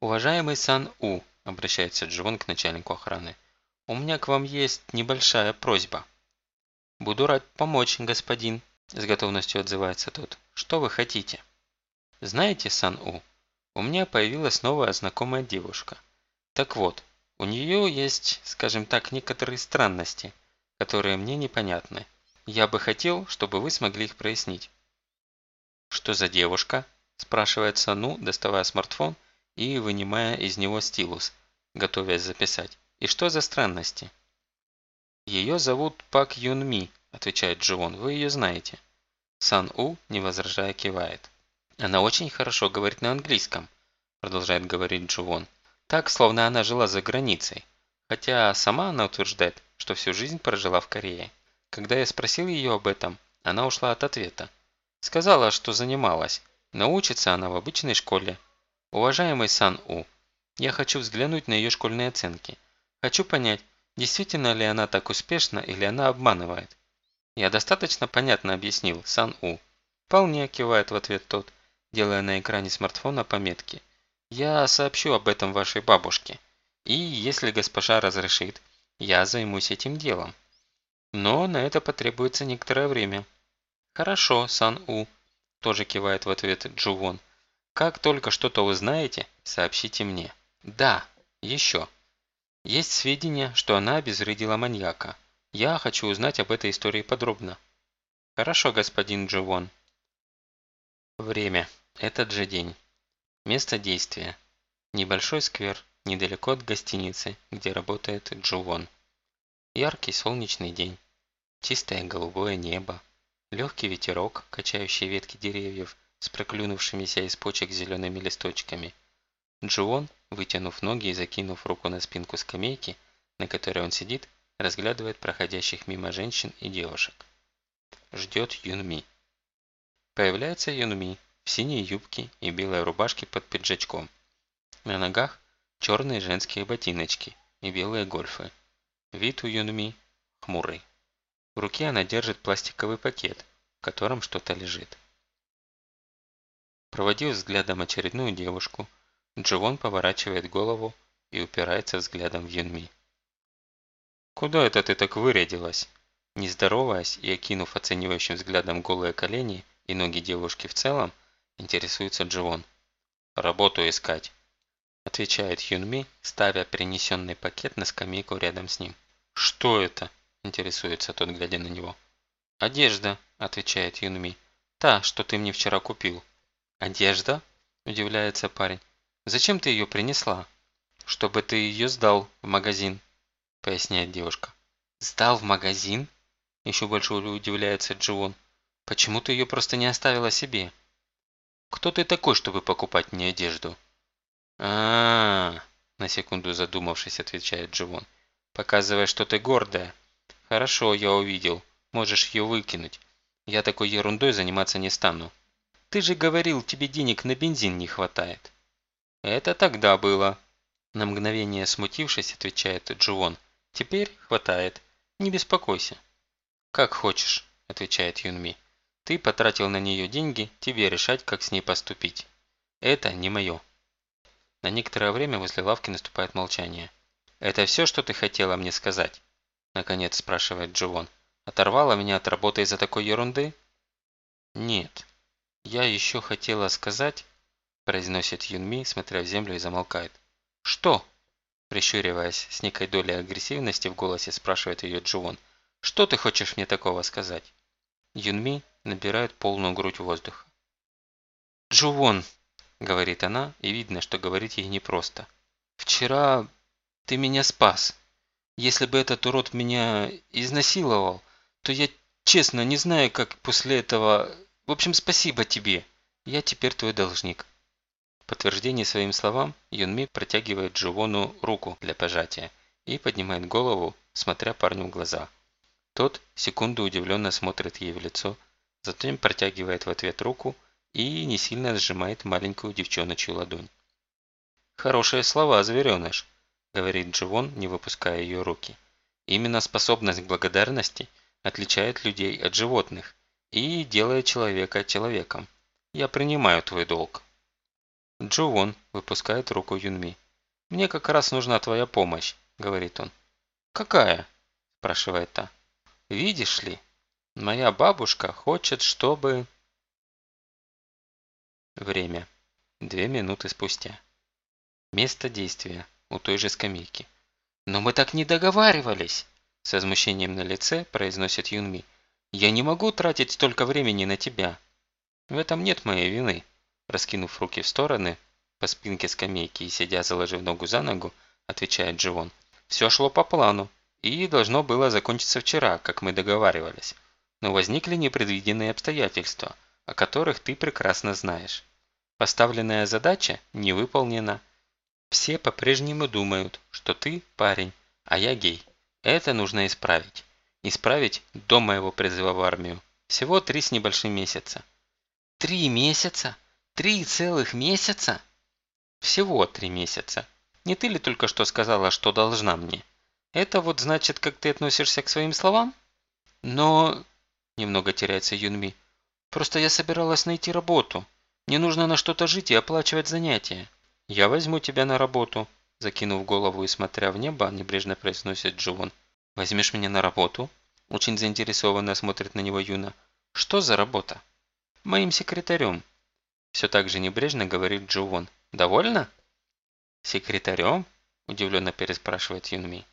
«Уважаемый Сан У», – обращается Джо к начальнику охраны, – «у меня к вам есть небольшая просьба». «Буду рад помочь, господин», – с готовностью отзывается тот. «Что вы хотите?» «Знаете, Сан У, у меня появилась новая знакомая девушка. Так вот, у нее есть, скажем так, некоторые странности, которые мне непонятны. Я бы хотел, чтобы вы смогли их прояснить». «Что за девушка?» – спрашивает Сану, доставая смартфон и вынимая из него стилус, готовясь записать. «И что за странности?» «Ее зовут Пак Юн Ми», – отвечает Дживон. «Вы ее знаете». Сан У, не возражая, кивает. «Она очень хорошо говорит на английском», – продолжает говорить Дживон. «Так, словно она жила за границей. Хотя сама она утверждает, что всю жизнь прожила в Корее. Когда я спросил ее об этом, она ушла от ответа. Сказала, что занималась. Научится она в обычной школе. Уважаемый Сан У, я хочу взглянуть на ее школьные оценки. Хочу понять, действительно ли она так успешна или она обманывает. Я достаточно понятно объяснил, Сан У. Вполне кивает в ответ тот, делая на экране смартфона пометки. Я сообщу об этом вашей бабушке. И если госпожа разрешит, я займусь этим делом. Но на это потребуется некоторое время. «Хорошо, Сан-У», – тоже кивает в ответ Джувон. «Как только что-то узнаете, сообщите мне». «Да, еще. Есть сведения, что она обезвредила маньяка. Я хочу узнать об этой истории подробно». «Хорошо, господин Джувон». Время. Этот же день. Место действия. Небольшой сквер, недалеко от гостиницы, где работает Джувон. Яркий солнечный день. Чистое голубое небо. Легкий ветерок, качающий ветки деревьев с проклюнувшимися из почек зелеными листочками. Джуон, вытянув ноги и закинув руку на спинку скамейки, на которой он сидит, разглядывает проходящих мимо женщин и девушек. Ждет Юнми. Появляется Юнми в синей юбке и белой рубашке под пиджачком. На ногах черные женские ботиночки и белые гольфы. Вид у Юнми хмурый. В руке она держит пластиковый пакет, в котором что-то лежит. Проводив взглядом очередную девушку, Дживон поворачивает голову и упирается взглядом в Юнми. «Куда это ты так вырядилась?» Не здороваясь и окинув оценивающим взглядом голые колени и ноги девушки в целом, интересуется Дживон. «Работу искать», – отвечает Юнми, ставя принесенный пакет на скамейку рядом с ним. «Что это?» интересуется тот, глядя на него. «Одежда», – отвечает Юнми. «Та, что ты мне вчера купил». «Одежда?» – удивляется парень. «Зачем ты ее принесла?» «Чтобы ты ее сдал в магазин», – поясняет девушка. «Сдал в магазин?» – еще больше удивляется Дживон. «Почему ты ее просто не оставила себе?» «Кто ты такой, чтобы покупать мне одежду?» а, -а, -а на секунду задумавшись, отвечает Дживон. «Показывая, что ты гордая». «Хорошо, я увидел. Можешь ее выкинуть. Я такой ерундой заниматься не стану». «Ты же говорил, тебе денег на бензин не хватает». «Это тогда было», На мгновение смутившись, отвечает Джуон. Теперь хватает. Не беспокойся. Как хочешь, отвечает Юнми. Ты потратил на нее деньги, тебе решать, как с ней поступить. Это не мое. На некоторое время возле лавки наступает молчание. «Это все, что ты хотела мне сказать?» Наконец спрашивает Дживон. «Оторвала меня от работы из-за такой ерунды?» «Нет. Я еще хотела сказать...» Произносит Юнми, смотря в землю и замолкает. «Что?» Прищуриваясь с некой долей агрессивности в голосе, спрашивает ее Дживон. «Что ты хочешь мне такого сказать?» Юнми набирает полную грудь воздуха. «Джувон!» – говорит она, и видно, что говорить ей непросто. «Вчера ты меня спас. Если бы этот урод меня изнасиловал, то я честно не знаю, как после этого... В общем, спасибо тебе. Я теперь твой должник». В подтверждение своим словам Юнми протягивает Джувону руку для пожатия и поднимает голову, смотря парню в глаза. Тот секунду удивленно смотрит ей в лицо, затем протягивает в ответ руку и не сильно сжимает маленькую девчоночью ладонь. «Хорошие слова, звереныш», – говорит Дживон, не выпуская ее руки. «Именно способность к благодарности отличает людей от животных и делает человека человеком. Я принимаю твой долг». Дживон выпускает руку Юнми. «Мне как раз нужна твоя помощь», – говорит он. «Какая?» – спрашивает та. «Видишь ли, моя бабушка хочет, чтобы...» Время. Две минуты спустя. Место действия. У той же скамейки. «Но мы так не договаривались!» С возмущением на лице произносит Юнми. «Я не могу тратить столько времени на тебя!» «В этом нет моей вины!» Раскинув руки в стороны, по спинке скамейки и сидя заложив ногу за ногу, отвечает Дживон. «Все шло по плану, и должно было закончиться вчера, как мы договаривались. Но возникли непредвиденные обстоятельства, о которых ты прекрасно знаешь. Поставленная задача не выполнена. Все по-прежнему думают, что ты парень, а я гей. Это нужно исправить. Исправить до моего призыва в армию. Всего три с небольшим месяца. Три месяца? Три целых месяца? Всего три месяца. Не ты ли только что сказала, что должна мне? Это вот значит, как ты относишься к своим словам? Но... Немного теряется Юнми. Просто я собиралась найти работу. Мне нужно на что-то жить и оплачивать занятия. Я возьму тебя на работу, закинув голову и смотря в небо, небрежно произносит Дживон. Возьмешь меня на работу? Очень заинтересованно смотрит на него Юна. Что за работа? Моим секретарем. Все так же небрежно говорит Дживон. Довольно? Секретарем? Удивленно переспрашивает Юнми.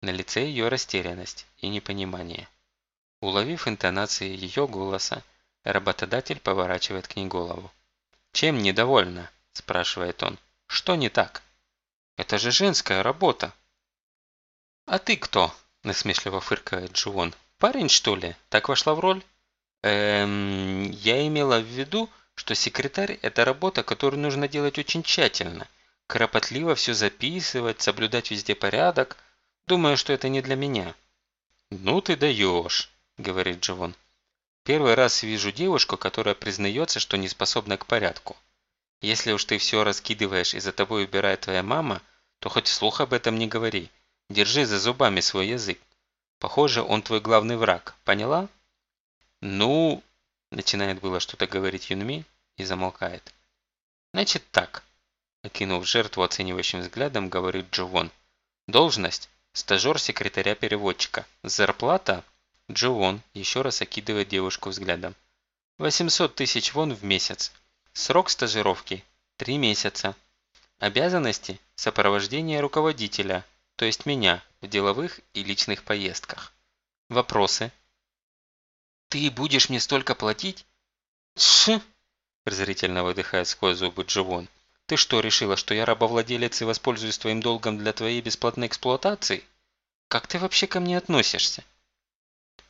На лице ее растерянность и непонимание. Уловив интонации ее голоса, работодатель поворачивает к ней голову. «Чем недовольна?» – спрашивает он. «Что не так?» «Это же женская работа!» «А ты кто?» – насмешливо фыркает Джуон. «Парень, что ли? Так вошла в роль?» «Эм, я имела в виду, что секретарь – это работа, которую нужно делать очень тщательно, кропотливо все записывать, соблюдать везде порядок. Думаю, что это не для меня». «Ну ты даешь», – говорит Дживон. Первый раз вижу девушку, которая признается, что не способна к порядку. Если уж ты все раскидываешь и за тобой убирает твоя мама, то хоть вслух об этом не говори. Держи за зубами свой язык. Похоже, он твой главный враг. Поняла? Ну, начинает было что-то говорить Юнми и замолкает. Значит так, окинув жертву оценивающим взглядом, говорит Джовон. Должность – стажер секретаря-переводчика. Зарплата Джоон еще раз окидывает девушку взглядом. 800 тысяч вон в месяц. Срок стажировки – 3 месяца. Обязанности – сопровождение руководителя, то есть меня, в деловых и личных поездках. Вопросы? «Ты будешь мне столько платить?» «Ш!» – презрительно выдыхает сквозь зубы Дживон. «Ты что, решила, что я рабовладелец и воспользуюсь твоим долгом для твоей бесплатной эксплуатации? Как ты вообще ко мне относишься?»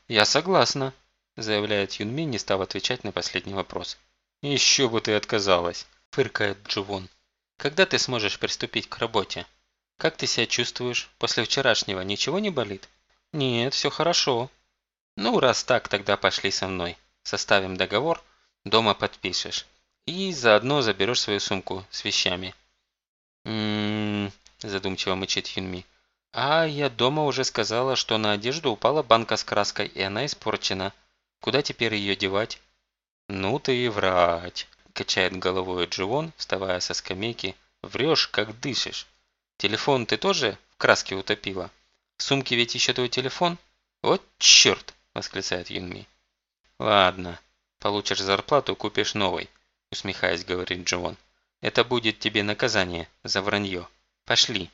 «Я согласна», – заявляет Юнми, не став отвечать на последний вопрос. «Еще бы ты отказалась», – фыркает Джувон. «Когда ты сможешь приступить к работе? Как ты себя чувствуешь? После вчерашнего ничего не болит?» «Нет, все хорошо». «Ну, раз так, тогда пошли со мной. Составим договор, дома подпишешь. И заодно заберешь свою сумку с вещами». «Ммм...» задумчиво мычит Юнми. А я дома уже сказала, что на одежду упала банка с краской, и она испорчена. Куда теперь ее девать? Ну ты и врать, качает головой Дживон, вставая со скамейки. Врешь, как дышишь. Телефон ты тоже в краске утопила? В сумке ведь еще твой телефон? Вот черт, восклицает Юнми. Ладно, получишь зарплату, купишь новый, усмехаясь, говорит Дживон. Это будет тебе наказание за вранье. Пошли.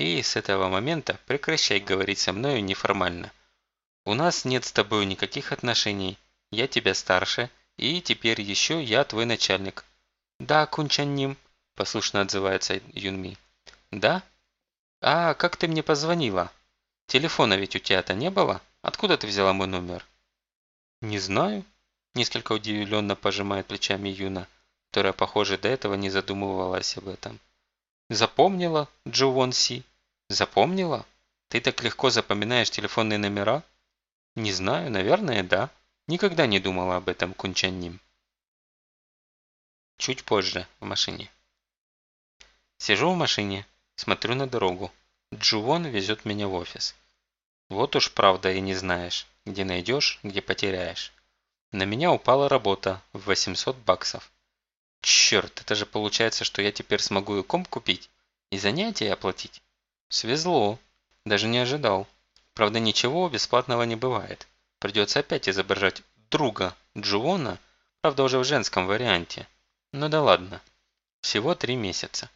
И с этого момента прекращай говорить со мною неформально. У нас нет с тобой никаких отношений. Я тебя старше, и теперь еще я твой начальник. Да, Кунчанним, послушно отзывается Юнми. Да? А как ты мне позвонила? Телефона ведь у тебя-то не было? Откуда ты взяла мой номер? Не знаю. Несколько удивленно пожимает плечами Юна, которая, похоже, до этого не задумывалась об этом. Запомнила, Джо Си? Запомнила? Ты так легко запоминаешь телефонные номера? Не знаю, наверное, да. Никогда не думала об этом, Кунчанним. Чуть позже, в машине. Сижу в машине, смотрю на дорогу. Джувон везет меня в офис. Вот уж правда и не знаешь, где найдешь, где потеряешь. На меня упала работа в 800 баксов. Черт, это же получается, что я теперь смогу и комп купить, и занятия оплатить. Свезло. Даже не ожидал. Правда, ничего бесплатного не бывает. Придется опять изображать друга Джуона, правда уже в женском варианте. Ну да ладно. Всего три месяца.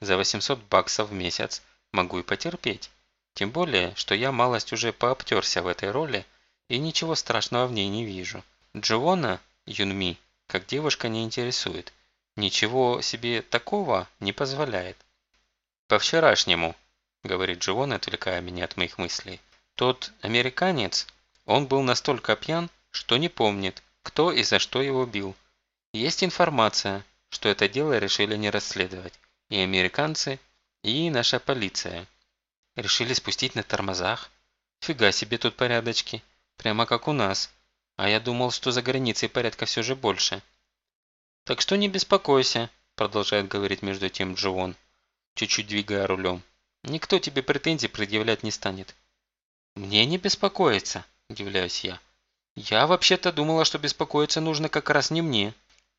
За 800 баксов в месяц могу и потерпеть. Тем более, что я малость уже пообтерся в этой роли и ничего страшного в ней не вижу. Джуона, Юнми, как девушка не интересует. Ничего себе такого не позволяет. По-вчерашнему, говорит Дживон, отвлекая меня от моих мыслей. Тот американец, он был настолько пьян, что не помнит, кто и за что его бил. Есть информация, что это дело решили не расследовать. И американцы, и наша полиция. Решили спустить на тормозах. Фига себе тут порядочки. Прямо как у нас. А я думал, что за границей порядка все же больше. «Так что не беспокойся», – продолжает говорить между тем Дживон, чуть-чуть двигая рулем. «Никто тебе претензий предъявлять не станет». «Мне не беспокоиться», – удивляюсь я. «Я вообще-то думала, что беспокоиться нужно как раз не мне».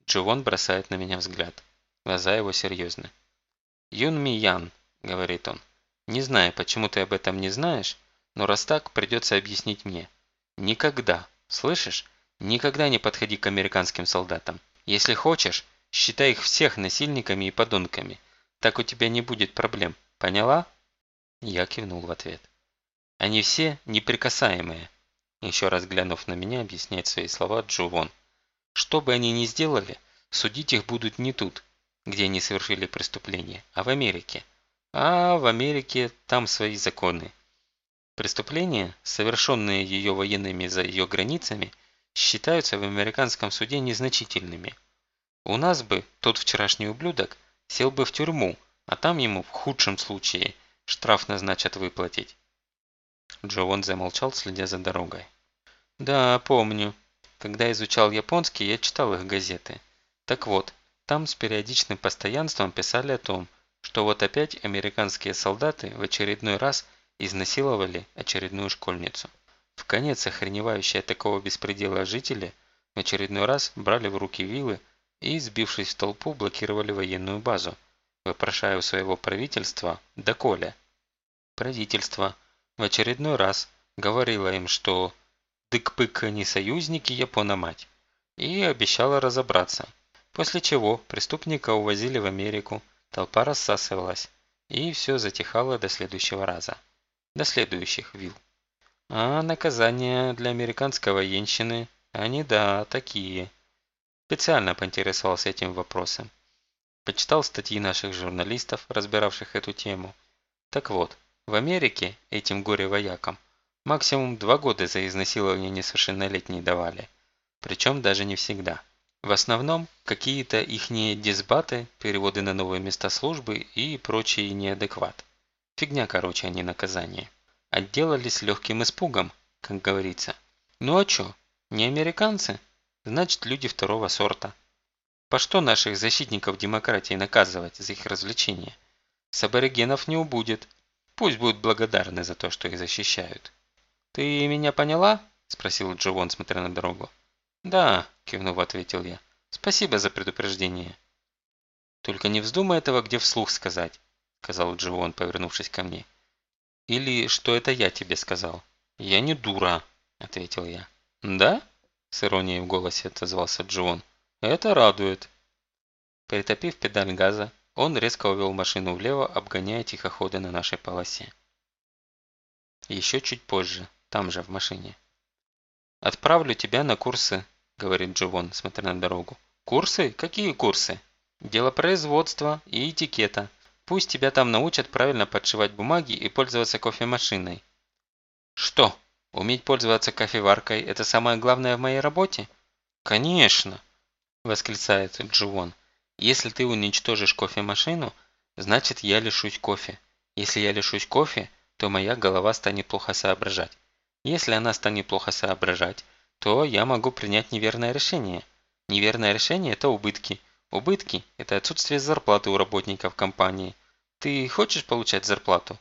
Дживон бросает на меня взгляд. Глаза его серьезны. «Юн Ми Ян», – говорит он. «Не знаю, почему ты об этом не знаешь, но раз так, придется объяснить мне. Никогда, слышишь, никогда не подходи к американским солдатам. Если хочешь, считай их всех насильниками и подонками. Так у тебя не будет проблем. Поняла?» Я кивнул в ответ. «Они все неприкасаемые», еще раз глянув на меня, объясняет свои слова Джувон. «Что бы они ни сделали, судить их будут не тут, где они совершили преступление, а в Америке. А в Америке там свои законы. Преступления, совершенные ее военными за ее границами, считаются в американском суде незначительными. У нас бы тот вчерашний ублюдок сел бы в тюрьму, а там ему в худшем случае штраф назначат выплатить. Джовон замолчал, следя за дорогой. «Да, помню. Когда изучал японский, я читал их газеты. Так вот, там с периодичным постоянством писали о том, что вот опять американские солдаты в очередной раз изнасиловали очередную школьницу. В конец охреневающие такого беспредела жители в очередной раз брали в руки вилы и, сбившись в толпу, блокировали военную базу, вопрошая у своего правительства доколе. Правительство в очередной раз говорило им, что дык-пык не союзники Япона-мать, и обещало разобраться. После чего преступника увозили в Америку, толпа рассасывалась, и все затихало до следующего раза. До следующих вил. А наказания для американской военщины, они да, такие. Специально поинтересовался этим вопросом. Почитал статьи наших журналистов, разбиравших эту тему. Так вот, в Америке этим горе-воякам максимум два года за изнасилование несовершеннолетней давали. Причем даже не всегда. В основном какие-то ихние дисбаты, переводы на новые места службы и прочий неадекват. Фигня, короче, а не наказание. Отделались легким испугом, как говорится. Ну а чё, не американцы? Значит, люди второго сорта. По что наших защитников демократии наказывать за их развлечения? С аборигенов не убудет. Пусть будут благодарны за то, что их защищают. «Ты меня поняла?» – спросил Джовон, смотря на дорогу. «Да», – кивнув, ответил я. «Спасибо за предупреждение». «Только не вздумай этого где вслух сказать», – сказал Дживон, повернувшись ко мне. «Или что это я тебе сказал?» «Я не дура», – ответил я. «Да?» – с иронией в голосе отозвался Дживон. «Это радует». Притопив педаль газа, он резко увел машину влево, обгоняя тихоходы на нашей полосе. Еще чуть позже, там же, в машине. «Отправлю тебя на курсы», – говорит Дживон, смотря на дорогу. «Курсы? Какие курсы?» Дело производства и этикета. Пусть тебя там научат правильно подшивать бумаги и пользоваться кофемашиной. Что? Уметь пользоваться кофеваркой – это самое главное в моей работе? Конечно, восклицает Джуон. Если ты уничтожишь кофемашину, значит я лишусь кофе. Если я лишусь кофе, то моя голова станет плохо соображать. Если она станет плохо соображать, то я могу принять неверное решение. Неверное решение – это убытки – Убытки – это отсутствие зарплаты у работников компании. Ты хочешь получать зарплату?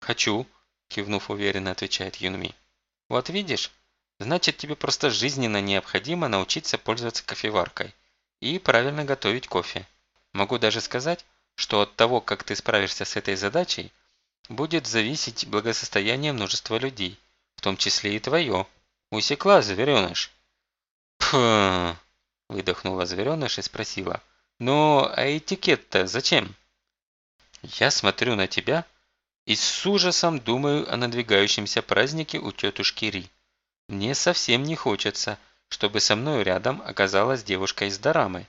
Хочу, кивнув уверенно, отвечает Юнми. Вот видишь, значит тебе просто жизненно необходимо научиться пользоваться кофеваркой и правильно готовить кофе. Могу даже сказать, что от того, как ты справишься с этой задачей, будет зависеть благосостояние множества людей, в том числе и твое. Усекла, звереныш. Пф, Выдохнула звереныш и спросила. «Ну, а этикет-то зачем?» Я смотрю на тебя и с ужасом думаю о надвигающемся празднике у тетушки Ри. Мне совсем не хочется, чтобы со мной рядом оказалась девушка из Дорамы.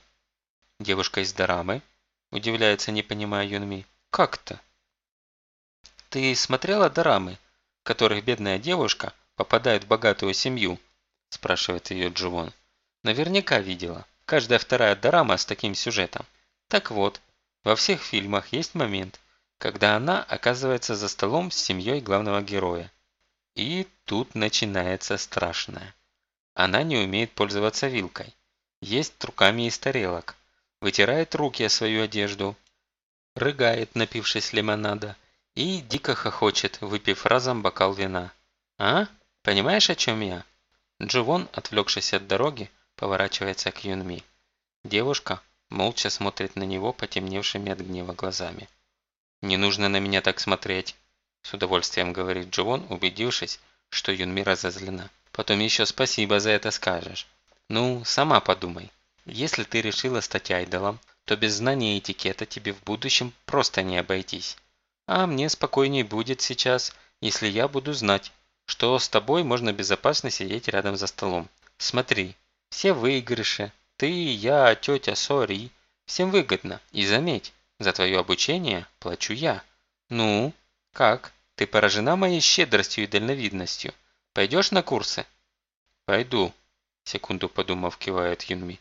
«Девушка из Дорамы?» – удивляется, не понимая Юнми. «Как-то?» «Ты смотрела Дорамы, в которых бедная девушка попадает в богатую семью?» – спрашивает ее Дживон. Наверняка видела. Каждая вторая дорама с таким сюжетом. Так вот, во всех фильмах есть момент, когда она оказывается за столом с семьей главного героя. И тут начинается страшное. Она не умеет пользоваться вилкой. Есть руками из тарелок. Вытирает руки о свою одежду. Рыгает, напившись лимонада. И дико хохочет, выпив разом бокал вина. А? Понимаешь, о чем я? Дживон, отвлекшись от дороги, поворачивается к Юнми. Девушка молча смотрит на него потемневшими от гнева глазами. «Не нужно на меня так смотреть», – с удовольствием говорит Джовон, убедившись, что Юнми разозлена. «Потом еще спасибо за это скажешь. Ну, сама подумай. Если ты решила стать айдолом, то без знания этикета тебе в будущем просто не обойтись. А мне спокойней будет сейчас, если я буду знать, что с тобой можно безопасно сидеть рядом за столом. Смотри, все выигрыши. Ты, я, тетя Сори. Всем выгодно. И заметь, за твое обучение плачу я. Ну, как? Ты поражена моей щедростью и дальновидностью. Пойдешь на курсы? Пойду. Секунду подумав, кивает Юнми.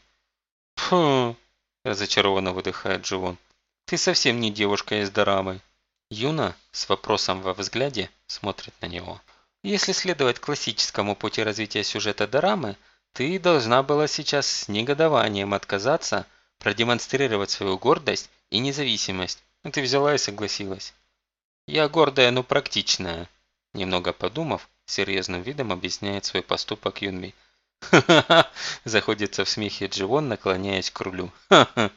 Фу, разочарованно выдыхает Дживон. Ты совсем не девушка из дорамы. Юна с вопросом во взгляде смотрит на него. Если следовать классическому пути развития сюжета дорамы, ты должна была сейчас с негодованием отказаться, продемонстрировать свою гордость и независимость. Но ты взяла и согласилась. Я гордая, но практичная. Немного подумав, серьезным видом объясняет свой поступок Юнми. «Ха-ха-ха!» – заходится в смехе Дживон, наклоняясь к рулю. «Ха-ха!»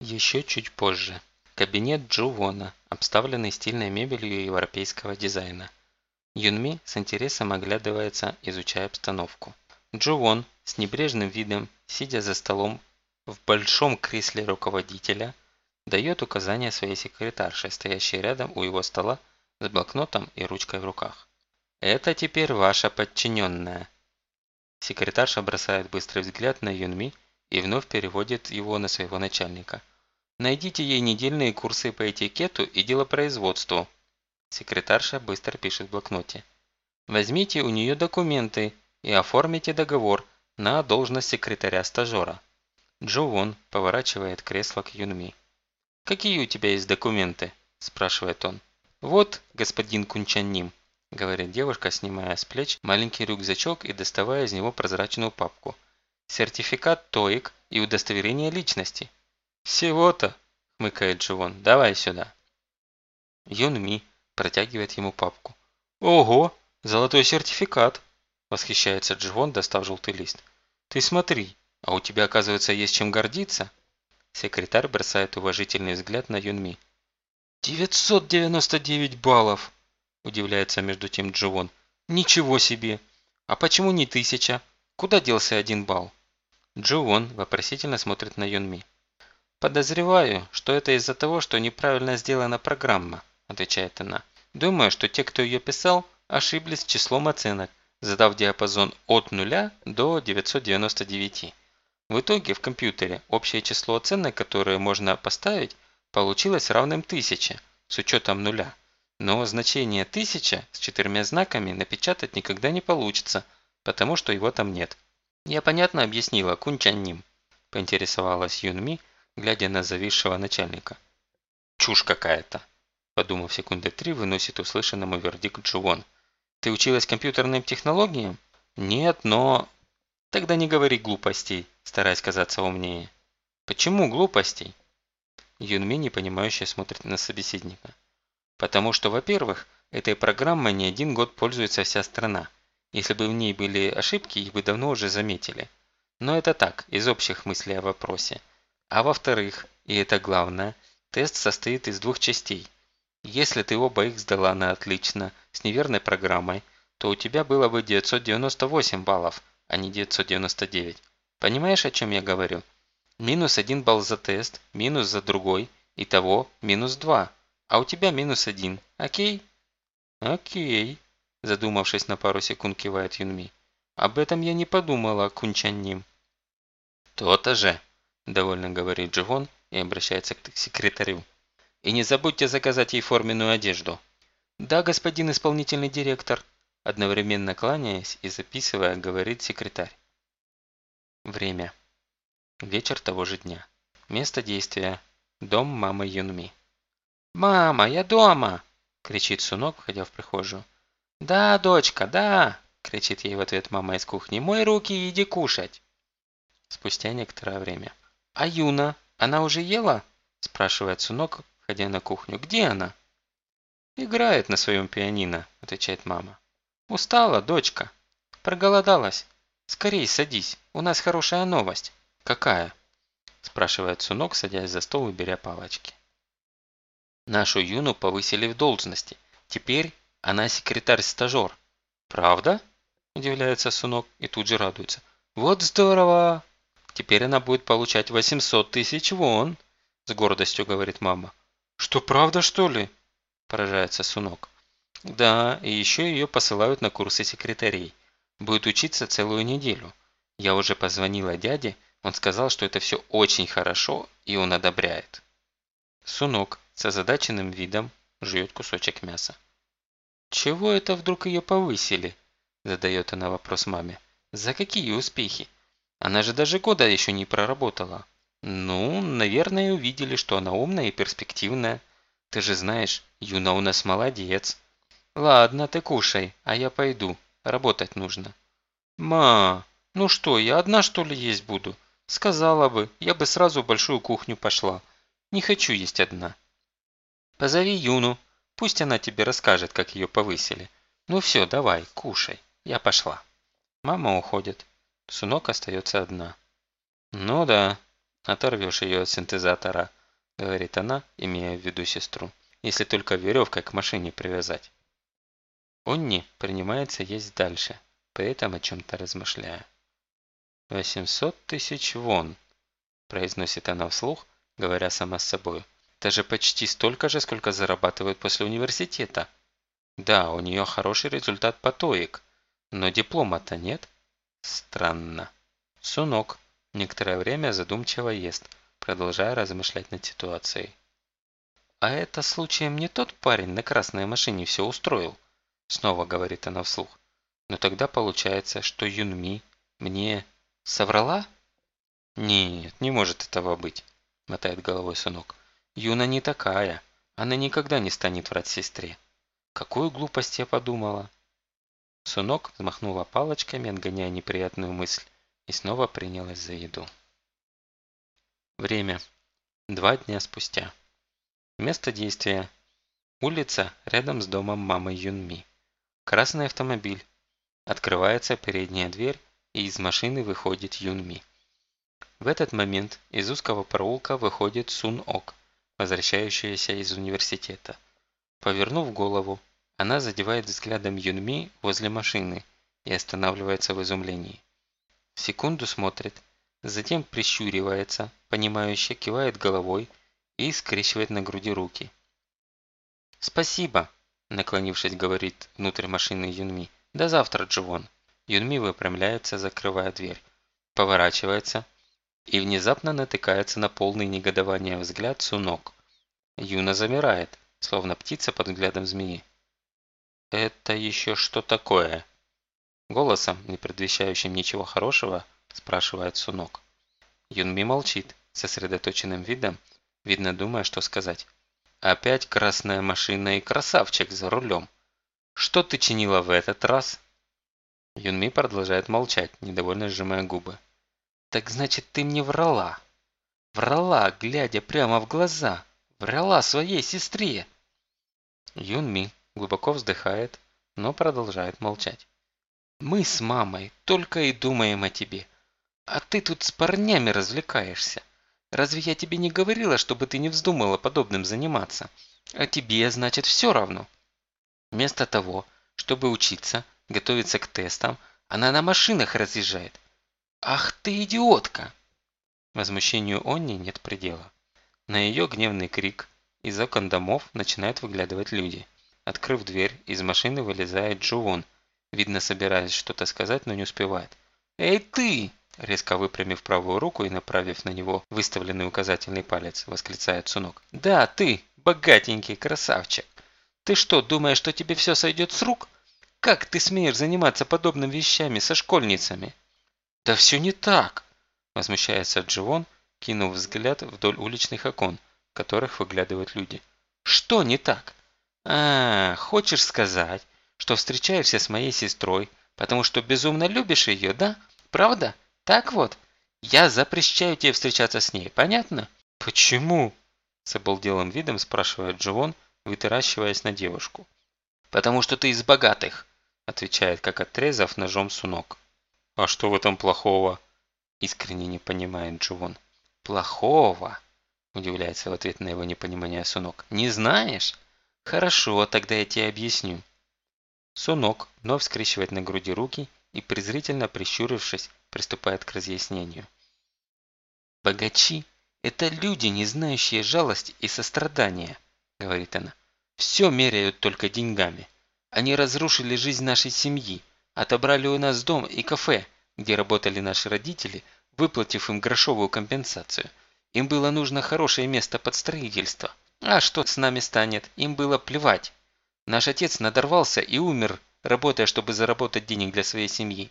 Еще чуть позже. Кабинет Джувона, обставленный стильной мебелью европейского дизайна. Юнми с интересом оглядывается, изучая обстановку. Джувон с небрежным видом, сидя за столом в большом кресле руководителя, дает указания своей секретарше, стоящей рядом у его стола с блокнотом и ручкой в руках. «Это теперь ваша подчиненная». Секретарша бросает быстрый взгляд на Юнми и вновь переводит его на своего начальника. «Найдите ей недельные курсы по этикету и делопроизводству», Секретарша быстро пишет в блокноте. Возьмите у нее документы и оформите договор на должность секретаря-стажера. Джо Вон поворачивает кресло к Юнми. «Какие у тебя есть документы?» – спрашивает он. «Вот, господин Кунчанним», – говорит девушка, снимая с плеч маленький рюкзачок и доставая из него прозрачную папку. «Сертификат ТОИК и удостоверение личности». «Всего-то», –– хмыкает Дживон. «Давай сюда». Юн Ми протягивает ему папку. «Ого! Золотой сертификат!» – восхищается Дживон, достав желтый лист. «Ты смотри, а у тебя, оказывается, есть чем гордиться?» Секретарь бросает уважительный взгляд на Юнми. «999 баллов!» – удивляется между тем Дживон. «Ничего себе! А почему не тысяча? Куда делся один балл?» Дживон вопросительно смотрит на Юнми. «Подозреваю, что это из-за того, что неправильно сделана программа», – отвечает она. «Думаю, что те, кто ее писал, ошиблись числом оценок, задав диапазон от 0 до 999. В итоге в компьютере общее число оценок, которые можно поставить, получилось равным 1000 с учетом нуля. Но значение 1000 с четырьмя знаками напечатать никогда не получится, потому что его там нет. Я понятно объяснила Кунчанним, поинтересовалась Юнми, глядя на зависшего начальника. Чушь какая-то, подумав секунды три, выносит услышанному вердикт Джуон. Ты училась компьютерным технологиям? Нет, но... Тогда не говори глупостей, стараясь казаться умнее. Почему глупостей? Юнми непонимающе смотрит на собеседника. Потому что, во-первых, этой программой не один год пользуется вся страна. Если бы в ней были ошибки, их бы давно уже заметили. Но это так, из общих мыслей о вопросе. А во-вторых, и это главное, тест состоит из двух частей. Если ты оба их сдала на отлично, с неверной программой, то у тебя было бы 998 баллов, а не 999. Понимаешь, о чем я говорю? Минус 1 балл за тест, минус за другой, итого минус 2. А у тебя минус 1, окей? Окей, задумавшись на пару секунд, кивает Юнми. Об этом я не подумала, Кунчанним. То-то же, довольно говорит Джигон и обращается к секретарю. И не забудьте заказать ей форменную одежду. Да, господин исполнительный директор, одновременно кланяясь и записывая, говорит секретарь. Время. Вечер того же дня. Место действия. Дом мамы Юнми. «Мама, я дома!» – кричит Сунок, входя в прихожую. «Да, дочка, да!» – кричит ей в ответ мама из кухни. «Мой руки иди кушать!» Спустя некоторое время. «А Юна? Она уже ела?» – спрашивает Сунок, входя на кухню. «Где она?» «Играет на своем пианино», – отвечает мама. «Устала, дочка. Проголодалась. Скорей садись, у нас хорошая новость». «Какая?» – спрашивает Сунок, садясь за стол и беря палочки. Нашу Юну повысили в должности. Теперь она секретарь-стажер. «Правда?» – удивляется Сунок и тут же радуется. «Вот здорово! Теперь она будет получать 800 тысяч вон!» – с гордостью говорит мама. «Что, правда, что ли?» – поражается Сунок. «Да, и еще ее посылают на курсы секретарей. Будет учиться целую неделю. Я уже позвонила дяде он сказал, что это все очень хорошо, и он одобряет. Сунок с озадаченным видом жует кусочек мяса. «Чего это вдруг ее повысили?» Задает она вопрос маме. «За какие успехи? Она же даже года еще не проработала». «Ну, наверное, увидели, что она умная и перспективная. Ты же знаешь, Юна у нас молодец». «Ладно, ты кушай, а я пойду. Работать нужно». «Ма, ну что, я одна что ли есть буду? Сказала бы, я бы сразу в большую кухню пошла. Не хочу есть одна. Позови Юну, пусть она тебе расскажет, как ее повысили. Ну все, давай, кушай, я пошла. Мама уходит. Сунок остается одна. Ну да, оторвешь ее от синтезатора, говорит она, имея в виду сестру. Если только веревкой к машине привязать. Онни принимается есть дальше, при этом о чем-то размышляя. «Восемьсот тысяч вон», – произносит она вслух, говоря сама с собой. «Даже почти столько же, сколько зарабатывают после университета. Да, у нее хороший результат по ТОИК, но диплома-то нет. Странно». Сунок некоторое время задумчиво ест, продолжая размышлять над ситуацией. «А это случаем не тот парень на красной машине все устроил?» Снова говорит она вслух. «Но тогда получается, что Юнми мне Соврала? Нет, не может этого быть, мотает головой сынок. Юна не такая. Она никогда не станет врать сестре. Какую глупость я подумала. Сунок взмахнула палочками, отгоняя неприятную мысль, и снова принялась за еду. Время. Два дня спустя. Место действия. Улица рядом с домом мамы Юнми. Красный автомобиль. Открывается передняя дверь, и из машины выходит Юнми. В этот момент из узкого проулка выходит Сун Ок, возвращающаяся из университета. Повернув голову, она задевает взглядом Юнми возле машины и останавливается в изумлении. Секунду смотрит, затем прищуривается, понимающе кивает головой и скрещивает на груди руки. «Спасибо», – наклонившись, говорит внутрь машины Юнми. «До завтра, Дживон». Юнми выпрямляется, закрывая дверь, поворачивается и внезапно натыкается на полный негодования взгляд Сунок. Юна замирает, словно птица под взглядом змеи. «Это еще что такое?» Голосом, не предвещающим ничего хорошего, спрашивает Сунок. Юнми молчит, сосредоточенным видом, видно думая, что сказать. Опять красная машина и красавчик за рулем. Что ты чинила в этот раз? Юнми продолжает молчать, недовольно сжимая губы. Так значит, ты мне врала. Врала, глядя прямо в глаза. Врала своей сестре. Юнми глубоко вздыхает, но продолжает молчать. Мы с мамой только и думаем о тебе. А ты тут с парнями развлекаешься. Разве я тебе не говорила, чтобы ты не вздумала подобным заниматься? А тебе, значит, все равно. Вместо того, чтобы учиться, готовиться к тестам, она на машинах разъезжает. Ах ты идиотка! Возмущению Онни нет предела. На ее гневный крик из окон домов начинают выглядывать люди. Открыв дверь, из машины вылезает Джуон. Видно, собираясь что-то сказать, но не успевает. «Эй ты!» Резко выпрямив правую руку и направив на него выставленный указательный палец, восклицает Сунок. «Да, ты, богатенький красавчик! Ты что, думаешь, что тебе все сойдет с рук? Как ты смеешь заниматься подобными вещами со школьницами?» «Да все не так!» – возмущается Дживон, кинув взгляд вдоль уличных окон, в которых выглядывают люди. «Что не так? А, хочешь сказать, что встречаешься с моей сестрой, потому что безумно любишь ее, да? Правда?» Так вот, я запрещаю тебе встречаться с ней, понятно? Почему? С обалделым видом спрашивает Джовон, вытаращиваясь на девушку. Потому что ты из богатых, отвечает, как отрезав ножом сунок. А что в этом плохого? Искренне не понимает Джовон. Плохого? Удивляется в ответ на его непонимание Сунок. Не знаешь? Хорошо, тогда я тебе объясню. Сунок вновь скрещивает на груди руки и, презрительно прищурившись, приступает к разъяснению. «Богачи – это люди, не знающие жалости и сострадания», – говорит она. «Все меряют только деньгами. Они разрушили жизнь нашей семьи, отобрали у нас дом и кафе, где работали наши родители, выплатив им грошовую компенсацию. Им было нужно хорошее место под строительство. А что с нами станет, им было плевать. Наш отец надорвался и умер, работая, чтобы заработать денег для своей семьи.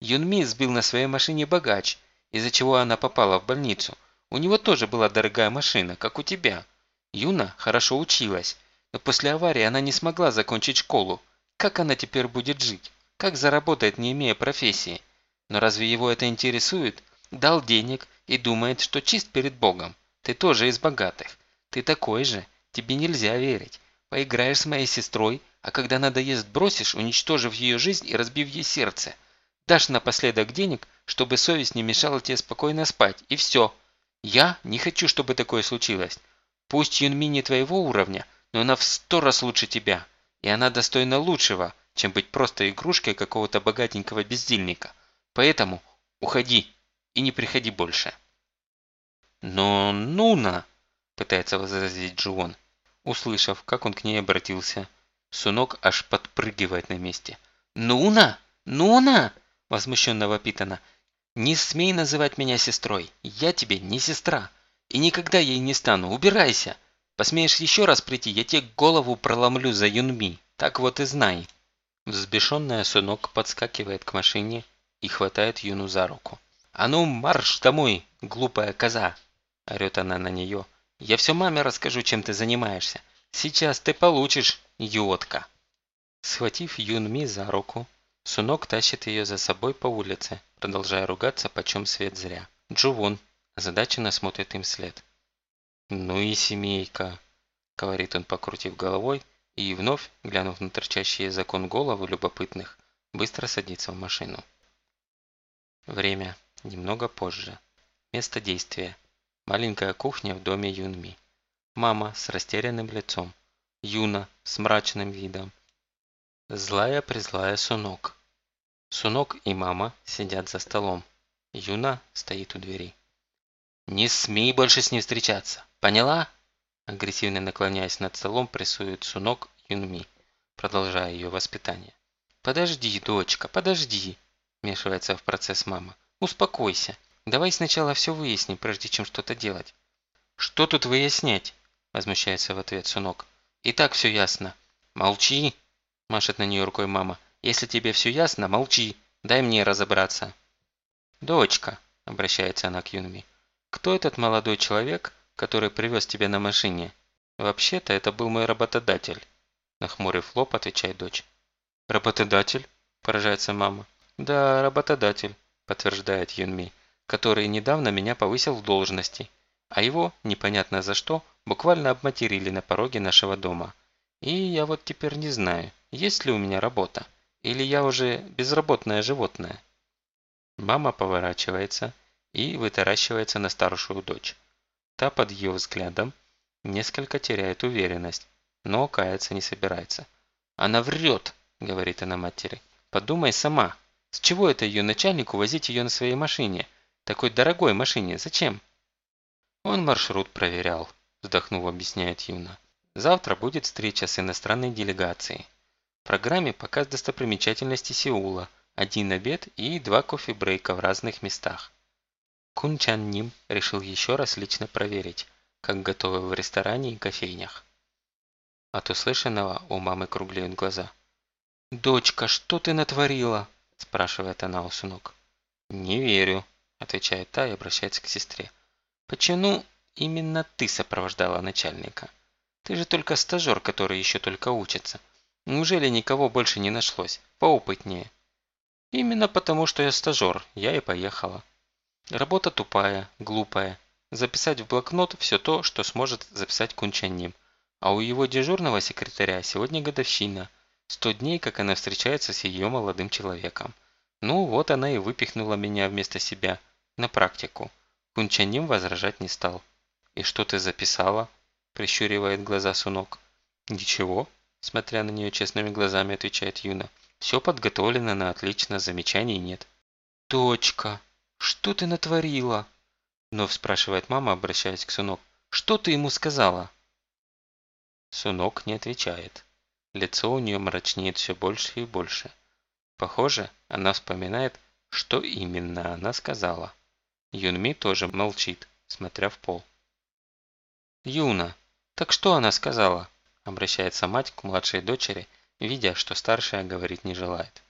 Юнми сбил на своей машине богач, из-за чего она попала в больницу. У него тоже была дорогая машина, как у тебя. Юна хорошо училась, но после аварии она не смогла закончить школу. Как она теперь будет жить? Как заработает, не имея профессии? Но разве его это интересует? Дал денег и думает, что чист перед Богом. Ты тоже из богатых. Ты такой же. Тебе нельзя верить. Поиграешь с моей сестрой, а когда надоест бросишь, уничтожив ее жизнь и разбив ей сердце – Дашь напоследок денег, чтобы совесть не мешала тебе спокойно спать, и все. Я не хочу, чтобы такое случилось. Пусть Юнми не твоего уровня, но она в сто раз лучше тебя. И она достойна лучшего, чем быть просто игрушкой какого-то богатенького бездельника. Поэтому уходи и не приходи больше. Но Нуна, пытается возразить Джуон, услышав, как он к ней обратился. Сунок аж подпрыгивает на месте. «Нуна? Нуна!» Возмущенно вопит она. «Не смей называть меня сестрой. Я тебе не сестра. И никогда ей не стану. Убирайся. Посмеешь еще раз прийти, я тебе голову проломлю за Юнми. Так вот и знай». Взбешенная сынок подскакивает к машине и хватает Юну за руку. «А ну, марш домой, глупая коза!» Орет она на нее. «Я все маме расскажу, чем ты занимаешься. Сейчас ты получишь, идиотка!» Схватив Юнми за руку, Сунок тащит ее за собой по улице, продолжая ругаться, почем свет зря. Джувун озадаченно смотрит им след. Ну и семейка, говорит он, покрутив головой, и вновь, глянув на торчащие закон головы любопытных, быстро садится в машину. Время. Немного позже. Место действия. Маленькая кухня в доме Юнми. Мама с растерянным лицом. Юна с мрачным видом. Злая-призлая Сунок. Сунок и мама сидят за столом. Юна стоит у двери. «Не смей больше с ней встречаться! Поняла?» Агрессивно наклоняясь над столом, прессует Сунок Юнми, продолжая ее воспитание. «Подожди, дочка, подожди!» Вмешивается в процесс мама. «Успокойся. Давай сначала все выясним, прежде чем что-то делать». «Что тут выяснять?» Возмущается в ответ Сунок. «И так все ясно». «Молчи!» Машет на нее рукой мама. «Если тебе все ясно, молчи. Дай мне разобраться». «Дочка», обращается она к Юнми. «Кто этот молодой человек, который привез тебя на машине?» «Вообще-то это был мой работодатель», нахмурив лоб, отвечает дочь. «Работодатель?» – поражается мама. «Да, работодатель», – подтверждает Юнми, «который недавно меня повысил в должности, а его, непонятно за что, буквально обматерили на пороге нашего дома. И я вот теперь не знаю, есть ли у меня работа, или я уже безработное животное». Мама поворачивается и вытаращивается на старшую дочь. Та под ее взглядом несколько теряет уверенность, но каяться не собирается. «Она врет!» – говорит она матери. «Подумай сама, с чего это ее начальнику возить ее на своей машине? Такой дорогой машине, зачем?» Он маршрут проверял, вздохнув, объясняет Юна. Завтра будет встреча с иностранной делегацией. В программе показ достопримечательностей Сеула, один обед и два кофе-брейка в разных местах. Кун Чан Ним решил еще раз лично проверить, как готовы в ресторане и кофейнях. От услышанного у мамы круглеют глаза. «Дочка, что ты натворила?» – спрашивает она у сынок. «Не верю», – отвечает та и обращается к сестре. «Почему именно ты сопровождала начальника? Ты же только стажер, который еще только учится. Неужели никого больше не нашлось? Поопытнее?» «Именно потому, что я стажер, я и поехала. Работа тупая, глупая. Записать в блокнот все то, что сможет записать Кунчаним. А у его дежурного секретаря сегодня годовщина. Сто дней, как она встречается с ее молодым человеком. Ну, вот она и выпихнула меня вместо себя. На практику. Кунчаним возражать не стал. «И что ты записала?» Прищуривает глаза Сунок. «Ничего», смотря на нее честными глазами, отвечает Юна. «Все подготовлено на отлично, замечаний нет». «Дочка, что ты натворила?» Вновь спрашивает мама, обращаясь к Сунок. «Что ты ему сказала?» Сунок не отвечает. Лицо у нее мрачнеет все больше и больше. Похоже, она вспоминает, что именно она сказала. Юнми тоже молчит, смотря в пол. «Юна, так что она сказала?» Обращается мать к младшей дочери, видя, что старшая говорить не желает.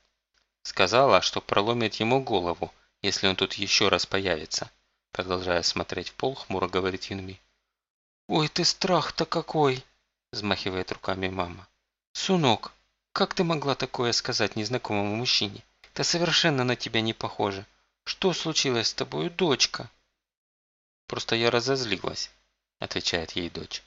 Сказала, что проломит ему голову, если он тут еще раз появится. Продолжая смотреть в пол, хмуро говорит Юнми. «Ой, ты страх-то какой!» взмахивает руками мама. «Сунок, как ты могла такое сказать незнакомому мужчине? Это совершенно на тебя не похоже. Что случилось с тобой, дочка?» «Просто я разозлилась», – отвечает ей дочь.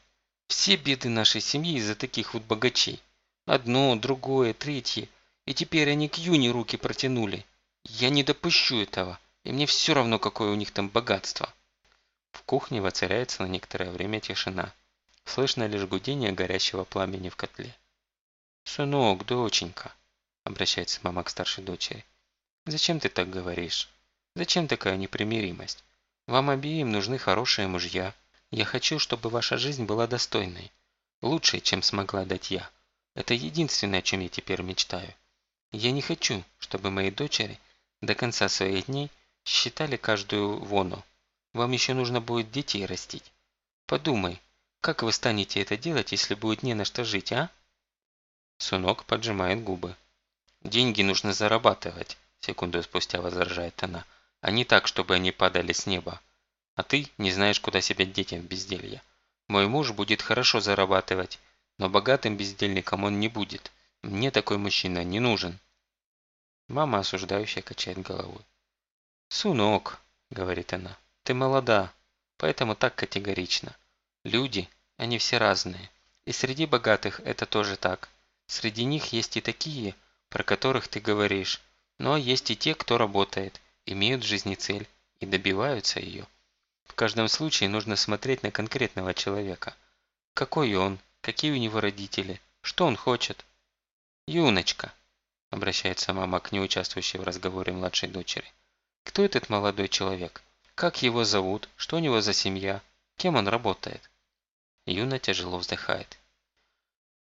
«Все беды нашей семьи из-за таких вот богачей. Одно, другое, третье. И теперь они к Юне руки протянули. Я не допущу этого, и мне все равно, какое у них там богатство». В кухне воцаряется на некоторое время тишина. Слышно лишь гудение горящего пламени в котле. «Сынок, доченька», – обращается мама к старшей дочери, – «зачем ты так говоришь? Зачем такая непримиримость? Вам обеим нужны хорошие мужья. Я хочу, чтобы ваша жизнь была достойной. Лучшей, чем смогла дать я. Это единственное, о чем я теперь мечтаю. Я не хочу, чтобы мои дочери до конца своих дней считали каждую вону. Вам еще нужно будет детей растить. Подумай, как вы станете это делать, если будет не на что жить, а? Сунок поджимает губы. Деньги нужно зарабатывать, секунду спустя возражает она, а не так, чтобы они падали с неба. А ты не знаешь, куда себя деть в безделье. Мой муж будет хорошо зарабатывать, но богатым бездельником он не будет. Мне такой мужчина не нужен. Мама осуждающая качает головой. «Сунок», — говорит она, — «ты молода, поэтому так категорично. Люди, они все разные. И среди богатых это тоже так. Среди них есть и такие, про которых ты говоришь, но есть и те, кто работает, имеют в жизни цель и добиваются ее. В каждом случае нужно смотреть на конкретного человека. Какой он, какие у него родители, что он хочет. «Юночка», – обращается мама к неучаствующей в разговоре младшей дочери, – «кто этот молодой человек? Как его зовут? Что у него за семья? Кем он работает?» Юна тяжело вздыхает.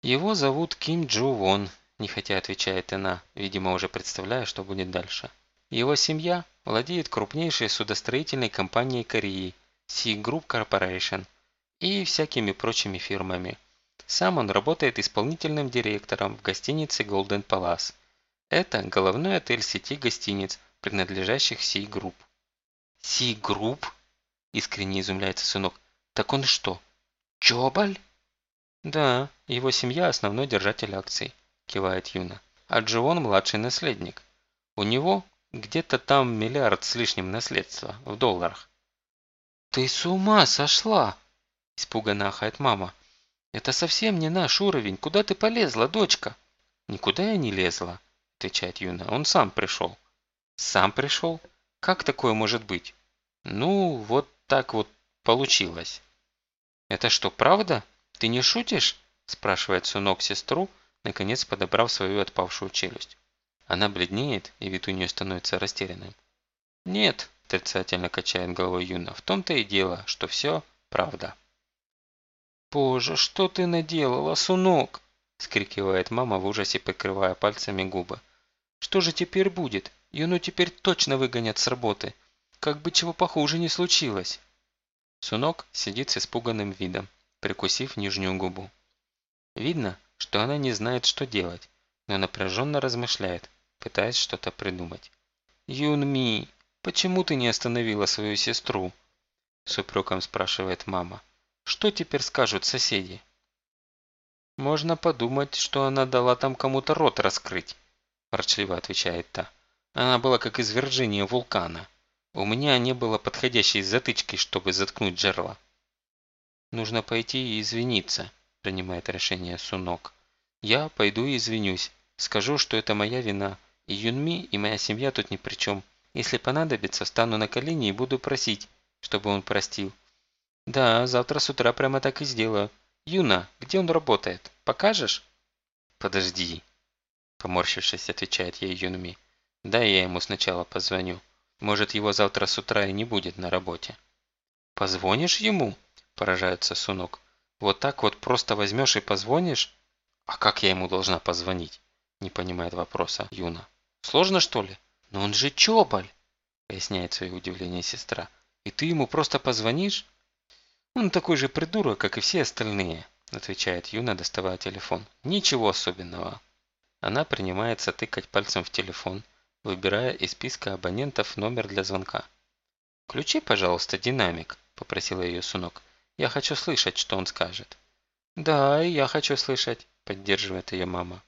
«Его зовут Ким Джу Вон», – нехотя отвечает она, видимо уже представляя, что будет дальше. Его семья владеет крупнейшей судостроительной компанией Кореи Sea Group Corporation и всякими прочими фирмами. Сам он работает исполнительным директором в гостинице Golden Palace. Это головной отель сети гостиниц, принадлежащих Sea Group. Sea Group? Искренне изумляется сынок. Так он что, Чобаль? Да, его семья основной держатель акций, кивает Юна. А Джоон младший наследник. У него где-то там миллиард с лишним наследства в долларах. Ты с ума сошла? Испуганно ахает мама. Это совсем не наш уровень. Куда ты полезла, дочка? Никуда я не лезла, отвечает Юна. Он сам пришел. Сам пришел? Как такое может быть? Ну, вот так вот получилось. «Это что, правда? Ты не шутишь?» – спрашивает сынок сестру, наконец подобрав свою отпавшую челюсть. Она бледнеет, и вид у нее становится растерянным. «Нет», – отрицательно качает головой Юна, – «в том-то и дело, что все правда». «Боже, что ты наделала, сынок?» – скрикивает мама в ужасе, покрывая пальцами губы. «Что же теперь будет? Юну теперь точно выгонят с работы. Как бы чего похуже не случилось». Сунок сидит с испуганным видом, прикусив нижнюю губу. Видно, что она не знает, что делать, но напряженно размышляет, пытаясь что-то придумать. «Юнми, почему ты не остановила свою сестру?» С упреком спрашивает мама. «Что теперь скажут соседи?» «Можно подумать, что она дала там кому-то рот раскрыть», ворчливо отвечает та. «Она была как извержение вулкана». У меня не было подходящей затычки, чтобы заткнуть жерла. Нужно пойти и извиниться, принимает решение Сунок. Я пойду и извинюсь. Скажу, что это моя вина. И Юнми, и моя семья тут ни при чем. Если понадобится, встану на колени и буду просить, чтобы он простил. Да, завтра с утра прямо так и сделаю. Юна, где он работает? Покажешь? Подожди. Поморщившись, отвечает ей Юнми. Да, я ему сначала позвоню. Может, его завтра с утра и не будет на работе. «Позвонишь ему?» – поражается Сунок. «Вот так вот просто возьмешь и позвонишь?» «А как я ему должна позвонить?» – не понимает вопроса Юна. «Сложно, что ли?» «Но он же Чобаль!» – поясняет свое удивление сестра. «И ты ему просто позвонишь?» «Он такой же придурок, как и все остальные», – отвечает Юна, доставая телефон. «Ничего особенного». Она принимается тыкать пальцем в телефон – выбирая из списка абонентов номер для звонка. «Включи, пожалуйста, динамик», – попросила ее Сунок. «Я хочу слышать, что он скажет». «Да, и я хочу слышать», – поддерживает ее мама.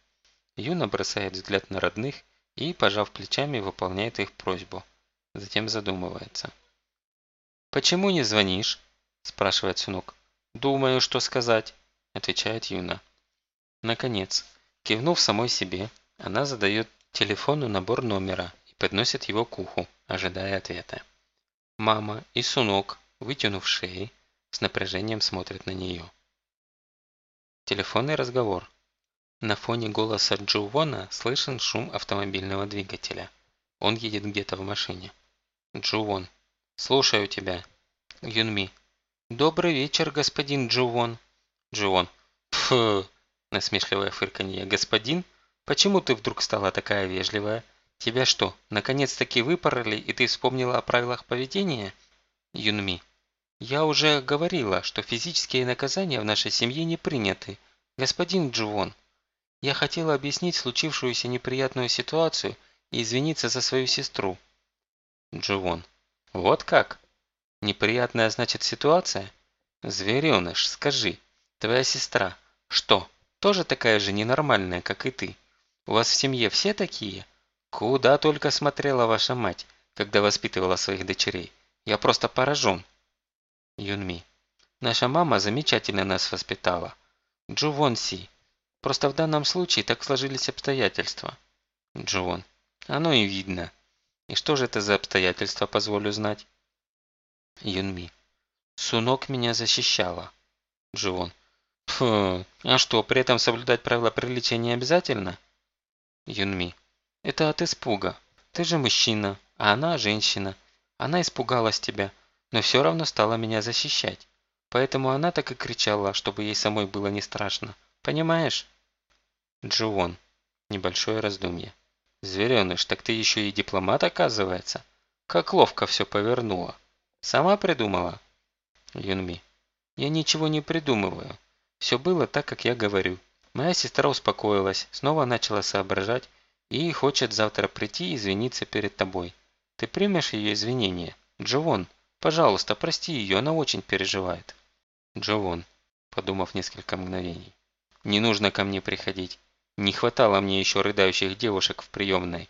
Юна бросает взгляд на родных и, пожав плечами, выполняет их просьбу. Затем задумывается. «Почему не звонишь?» – спрашивает Сунок. «Думаю, что сказать», – отвечает Юна. Наконец, кивнув самой себе, она задает телефону набор номера и подносит его к уху, ожидая ответа. Мама и Сунок, вытянув шеи, с напряжением смотрят на нее. Телефонный разговор. На фоне голоса Джувона слышен шум автомобильного двигателя. Он едет где-то в машине. Джувон. Слушаю тебя. Юнми. Добрый вечер, господин Джувон. Джувон. Пф, насмешливое фырканье. Господин? Почему ты вдруг стала такая вежливая? Тебя что, наконец-таки выпороли, и ты вспомнила о правилах поведения? Юнми. Я уже говорила, что физические наказания в нашей семье не приняты. Господин Джувон. Я хотела объяснить случившуюся неприятную ситуацию и извиниться за свою сестру. Джувон. Вот как? Неприятная значит ситуация? Звереныш, скажи, твоя сестра, что, тоже такая же ненормальная, как и ты? У вас в семье все такие? Куда только смотрела ваша мать, когда воспитывала своих дочерей. Я просто поражен. Юнми. Наша мама замечательно нас воспитала. Джувон Си. Просто в данном случае так сложились обстоятельства. Джувон. Оно и видно. И что же это за обстоятельства, позволю знать? Юнми. Сунок меня защищала. Дживон. Фу, а что, при этом соблюдать правила приличия не обязательно? Юнми. Это от испуга. Ты же мужчина, а она женщина. Она испугалась тебя, но все равно стала меня защищать. Поэтому она так и кричала, чтобы ей самой было не страшно. Понимаешь? Джуон. Небольшое раздумье. Звереныш, так ты еще и дипломат оказывается? Как ловко все повернуло. Сама придумала? Юнми. Я ничего не придумываю. Все было так, как я говорю. Моя сестра успокоилась, снова начала соображать и хочет завтра прийти и извиниться перед тобой. Ты примешь ее извинения? Джовон, пожалуйста, прости ее, она очень переживает. Джовон, подумав несколько мгновений. Не нужно ко мне приходить. Не хватало мне еще рыдающих девушек в приемной.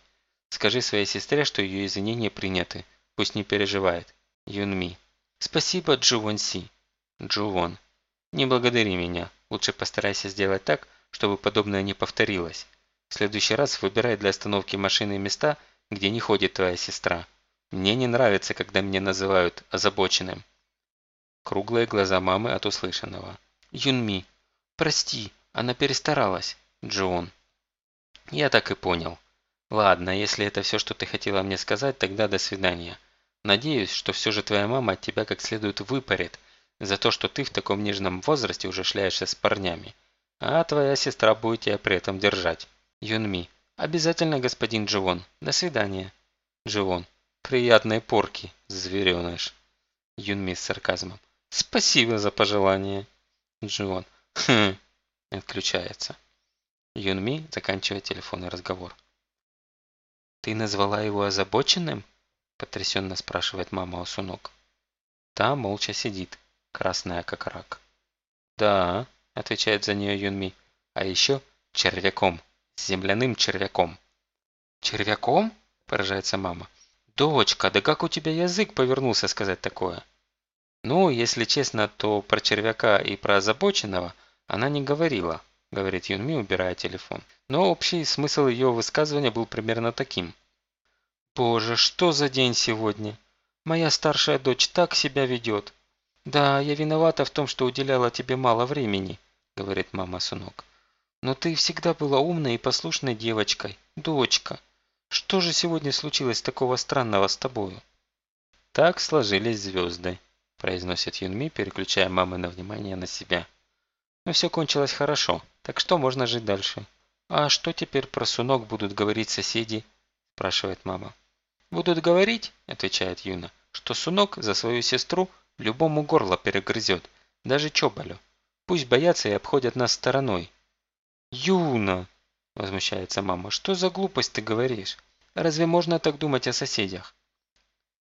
Скажи своей сестре, что ее извинения приняты. Пусть не переживает. Юнми. Спасибо, Джувон Си. Джувон. Не благодари меня. Лучше постарайся сделать так, чтобы подобное не повторилось. В следующий раз выбирай для остановки машины места, где не ходит твоя сестра. Мне не нравится, когда меня называют озабоченным. Круглые глаза мамы от услышанного. Юнми. Прости, она перестаралась. Джон. Я так и понял. Ладно, если это все, что ты хотела мне сказать, тогда до свидания. Надеюсь, что все же твоя мама от тебя как следует выпарит, за то, что ты в таком нежном возрасте уже шляешься с парнями. А твоя сестра будет тебя при этом держать. Юнми. Обязательно, господин Дживон. До свидания. Дживон. Приятной порки, звереныш. Юнми с сарказмом. Спасибо за пожелание. Дживон. Хм. Отключается. Юнми заканчивает телефонный разговор. «Ты назвала его озабоченным?» Потрясенно спрашивает мама Осунок. Та молча сидит, красная как рак. «Да», – отвечает за нее Юнми, – «а еще червяком, земляным червяком». «Червяком?» – поражается мама. «Дочка, да как у тебя язык повернулся сказать такое?» Ну, если честно, то про червяка и про озабоченного она не говорила, говорит Юнми, убирая телефон. Но общий смысл ее высказывания был примерно таким. «Боже, что за день сегодня? Моя старшая дочь так себя ведет. «Да, я виновата в том, что уделяла тебе мало времени», – говорит мама Сунок. «Но ты всегда была умной и послушной девочкой, дочка. Что же сегодня случилось такого странного с тобою?» «Так сложились звезды», – произносит Юнми, переключая мамы на внимание на себя. «Но все кончилось хорошо, так что можно жить дальше?» «А что теперь про Сунок будут говорить соседи?» – спрашивает мама. «Будут говорить», – отвечает Юна, – «что Сунок за свою сестру – Любому горло перегрызет, даже Чоболю. Пусть боятся и обходят нас стороной. «Юна!» – возмущается мама. «Что за глупость ты говоришь? Разве можно так думать о соседях?»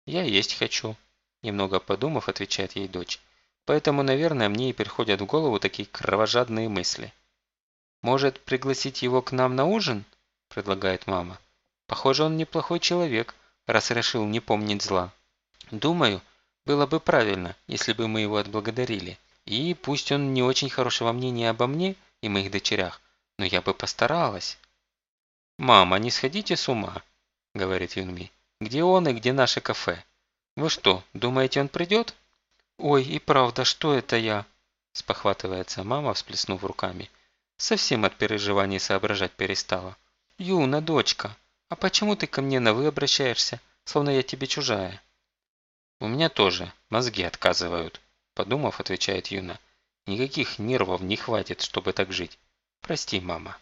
«Я есть хочу», – немного подумав, отвечает ей дочь. «Поэтому, наверное, мне и приходят в голову такие кровожадные мысли». «Может, пригласить его к нам на ужин?» – предлагает мама. «Похоже, он неплохой человек, раз решил не помнить зла. Думаю, было бы правильно, если бы мы его отблагодарили. И пусть он не очень хорошего мнения обо мне и моих дочерях, но я бы постаралась. «Мама, не сходите с ума», – говорит Юнми. «Где он и где наше кафе? Вы что, думаете, он придет?» «Ой, и правда, что это я?» – спохватывается мама, всплеснув руками. Совсем от переживаний соображать перестала. «Юна, дочка, а почему ты ко мне на «вы» обращаешься, словно я тебе чужая?» «У меня тоже. Мозги отказывают», – подумав, отвечает Юна. «Никаких нервов не хватит, чтобы так жить. Прости, мама».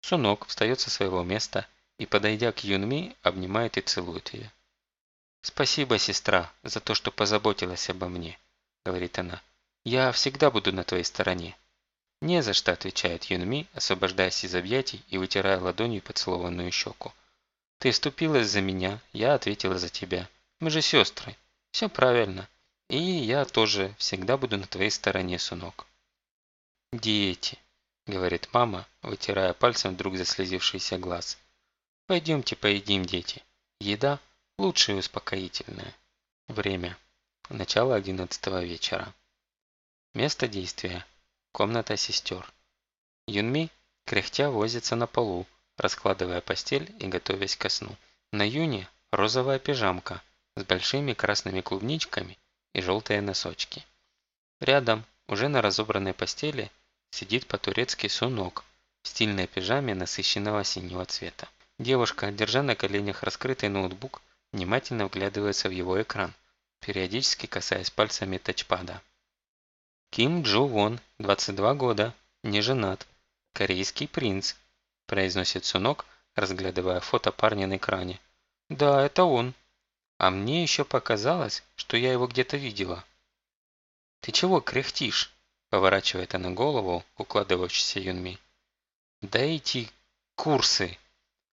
Сунок встает со своего места и, подойдя к Юнми, обнимает и целует ее. «Спасибо, сестра, за то, что позаботилась обо мне», – говорит она. «Я всегда буду на твоей стороне». «Не за что», – отвечает Юнми, освобождаясь из объятий и вытирая ладонью поцелованную щеку. «Ты вступилась за меня, я ответила за тебя. Мы же сестры. Все правильно. И я тоже всегда буду на твоей стороне, сынок. Дети, говорит мама, вытирая пальцем вдруг заслезившийся глаз. Пойдемте поедим, дети. Еда – лучшее успокоительное. Время. Начало одиннадцатого вечера. Место действия. Комната сестер. Юнми, кряхтя, возится на полу, раскладывая постель и готовясь ко сну. На Юне розовая пижамка с большими красными клубничками и желтые носочки. Рядом, уже на разобранной постели, сидит по-турецки сунок в стильной пижаме насыщенного синего цвета. Девушка, держа на коленях раскрытый ноутбук, внимательно вглядывается в его экран, периодически касаясь пальцами тачпада. Ким Джо Вон, 22 года, не женат, корейский принц, произносит Сунок, разглядывая фото парня на экране. Да, это он. А мне еще показалось, что я его где-то видела. Ты чего кряхтишь? Поворачивает она голову, укладывающийся Юнми. Да эти курсы,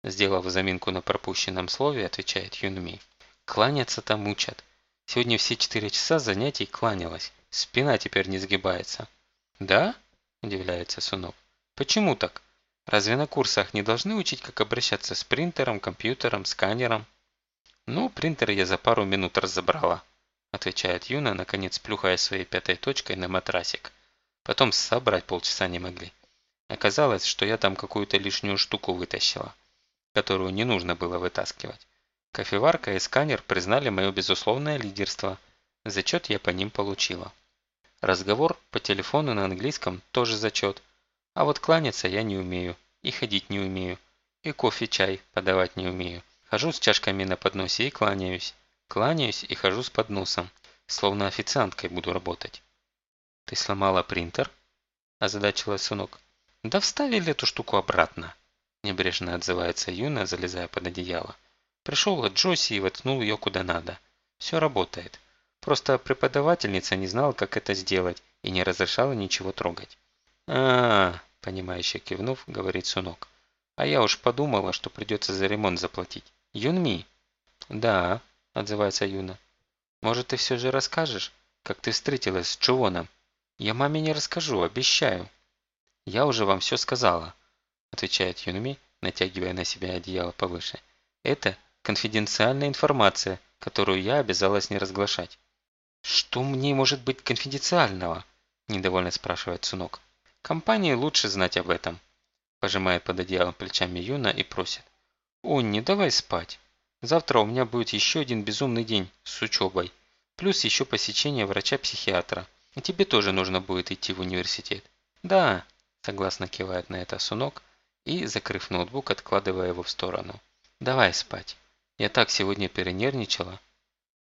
Сделав заминку на пропущенном слове, отвечает Юнми. Кланяться там учат. Сегодня все четыре часа занятий кланялась. Спина теперь не сгибается. Да? Удивляется Сунов. Почему так? Разве на курсах не должны учить, как обращаться с принтером, компьютером, сканером? Ну, принтер я за пару минут разобрала, отвечает Юна, наконец плюхая своей пятой точкой на матрасик. Потом собрать полчаса не могли. Оказалось, что я там какую-то лишнюю штуку вытащила которую не нужно было вытаскивать. Кофеварка и сканер признали мое безусловное лидерство. Зачет я по ним получила. Разговор по телефону на английском тоже зачет. А вот кланяться я не умею, и ходить не умею, и кофе-чай подавать не умею. Хожу с чашками на подносе и кланяюсь. Кланяюсь и хожу с подносом, словно официанткой буду работать. «Ты сломала принтер?» – озадачилась сынок. «Да вставили эту штуку обратно», Небрежно отзывается Юна, залезая под одеяло. Пришел от Джоси и воткнул ее куда надо. Все работает. Просто преподавательница не знала, как это сделать и не разрешала ничего трогать. а, -а, -а понимающе кивнув, говорит Сунок. А я уж подумала, что придется за ремонт заплатить. Юнми? Да, отзывается Юна. Может, ты все же расскажешь, как ты встретилась с Чувоном? Я маме не расскажу, обещаю. Я уже вам все сказала отвечает Юнми, натягивая на себя одеяло повыше. Это конфиденциальная информация, которую я обязалась не разглашать. Что мне может быть конфиденциального? Недовольно спрашивает Сунок. Компании лучше знать об этом. Пожимает под одеялом плечами Юна и просит. О, не давай спать. Завтра у меня будет еще один безумный день с учебой. Плюс еще посещение врача-психиатра. И тебе тоже нужно будет идти в университет. Да, согласно кивает на это Сунок, и, закрыв ноутбук, откладывая его в сторону. «Давай спать. Я так сегодня перенервничала».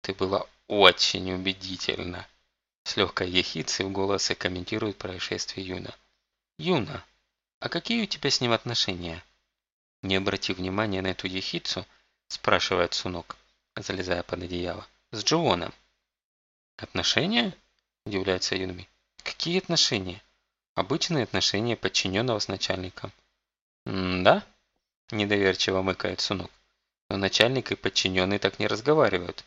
«Ты была очень убедительна», – с легкой ехицей в голосе комментирует происшествие Юна. «Юна, а какие у тебя с ним отношения?» Не обратив внимания на эту ехицу, спрашивает Сунок, залезая под одеяло. «С Джоуоном». «Отношения?» – удивляется Юнми. «Какие отношения?» «Обычные отношения подчиненного с начальником». «Да?» – недоверчиво мыкает Сунок. «Но начальник и подчиненный так не разговаривают.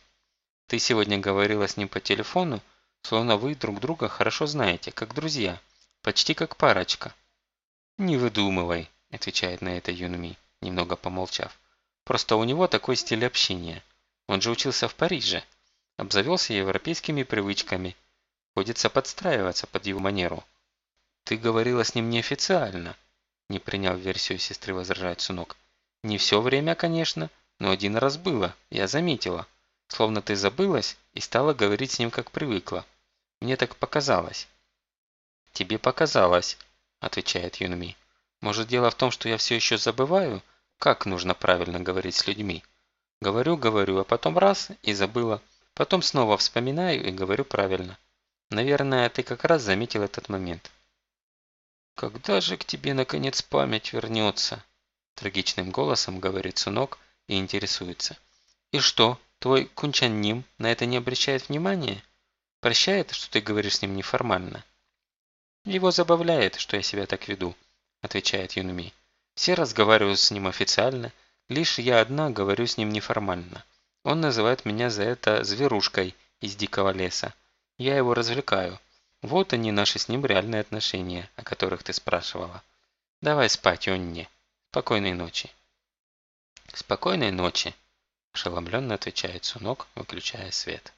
Ты сегодня говорила с ним по телефону, словно вы друг друга хорошо знаете, как друзья, почти как парочка». «Не выдумывай», – отвечает на это Юнми, немного помолчав. «Просто у него такой стиль общения. Он же учился в Париже, обзавелся европейскими привычками. Ходится подстраиваться под его манеру. Ты говорила с ним неофициально, не приняв версию сестры, возражает Сунок. Не все время, конечно, но один раз было, я заметила. Словно ты забылась и стала говорить с ним, как привыкла. Мне так показалось. Тебе показалось, отвечает Юнми. Может, дело в том, что я все еще забываю, как нужно правильно говорить с людьми. Говорю, говорю, а потом раз и забыла. Потом снова вспоминаю и говорю правильно. Наверное, ты как раз заметил этот момент. «Когда же к тебе, наконец, память вернется?» Трагичным голосом говорит Сунок и интересуется. «И что, твой Кунчанним на это не обращает внимания? Прощает, что ты говоришь с ним неформально?» «Его забавляет, что я себя так веду», отвечает Юнми. «Все разговаривают с ним официально, лишь я одна говорю с ним неформально. Он называет меня за это зверушкой из дикого леса. Я его развлекаю, вот они, наши с ним реальные отношения, о которых ты спрашивала. Давай спать, Онни. Спокойной ночи. Спокойной ночи, ошеломленно отвечает Сунок, выключая свет.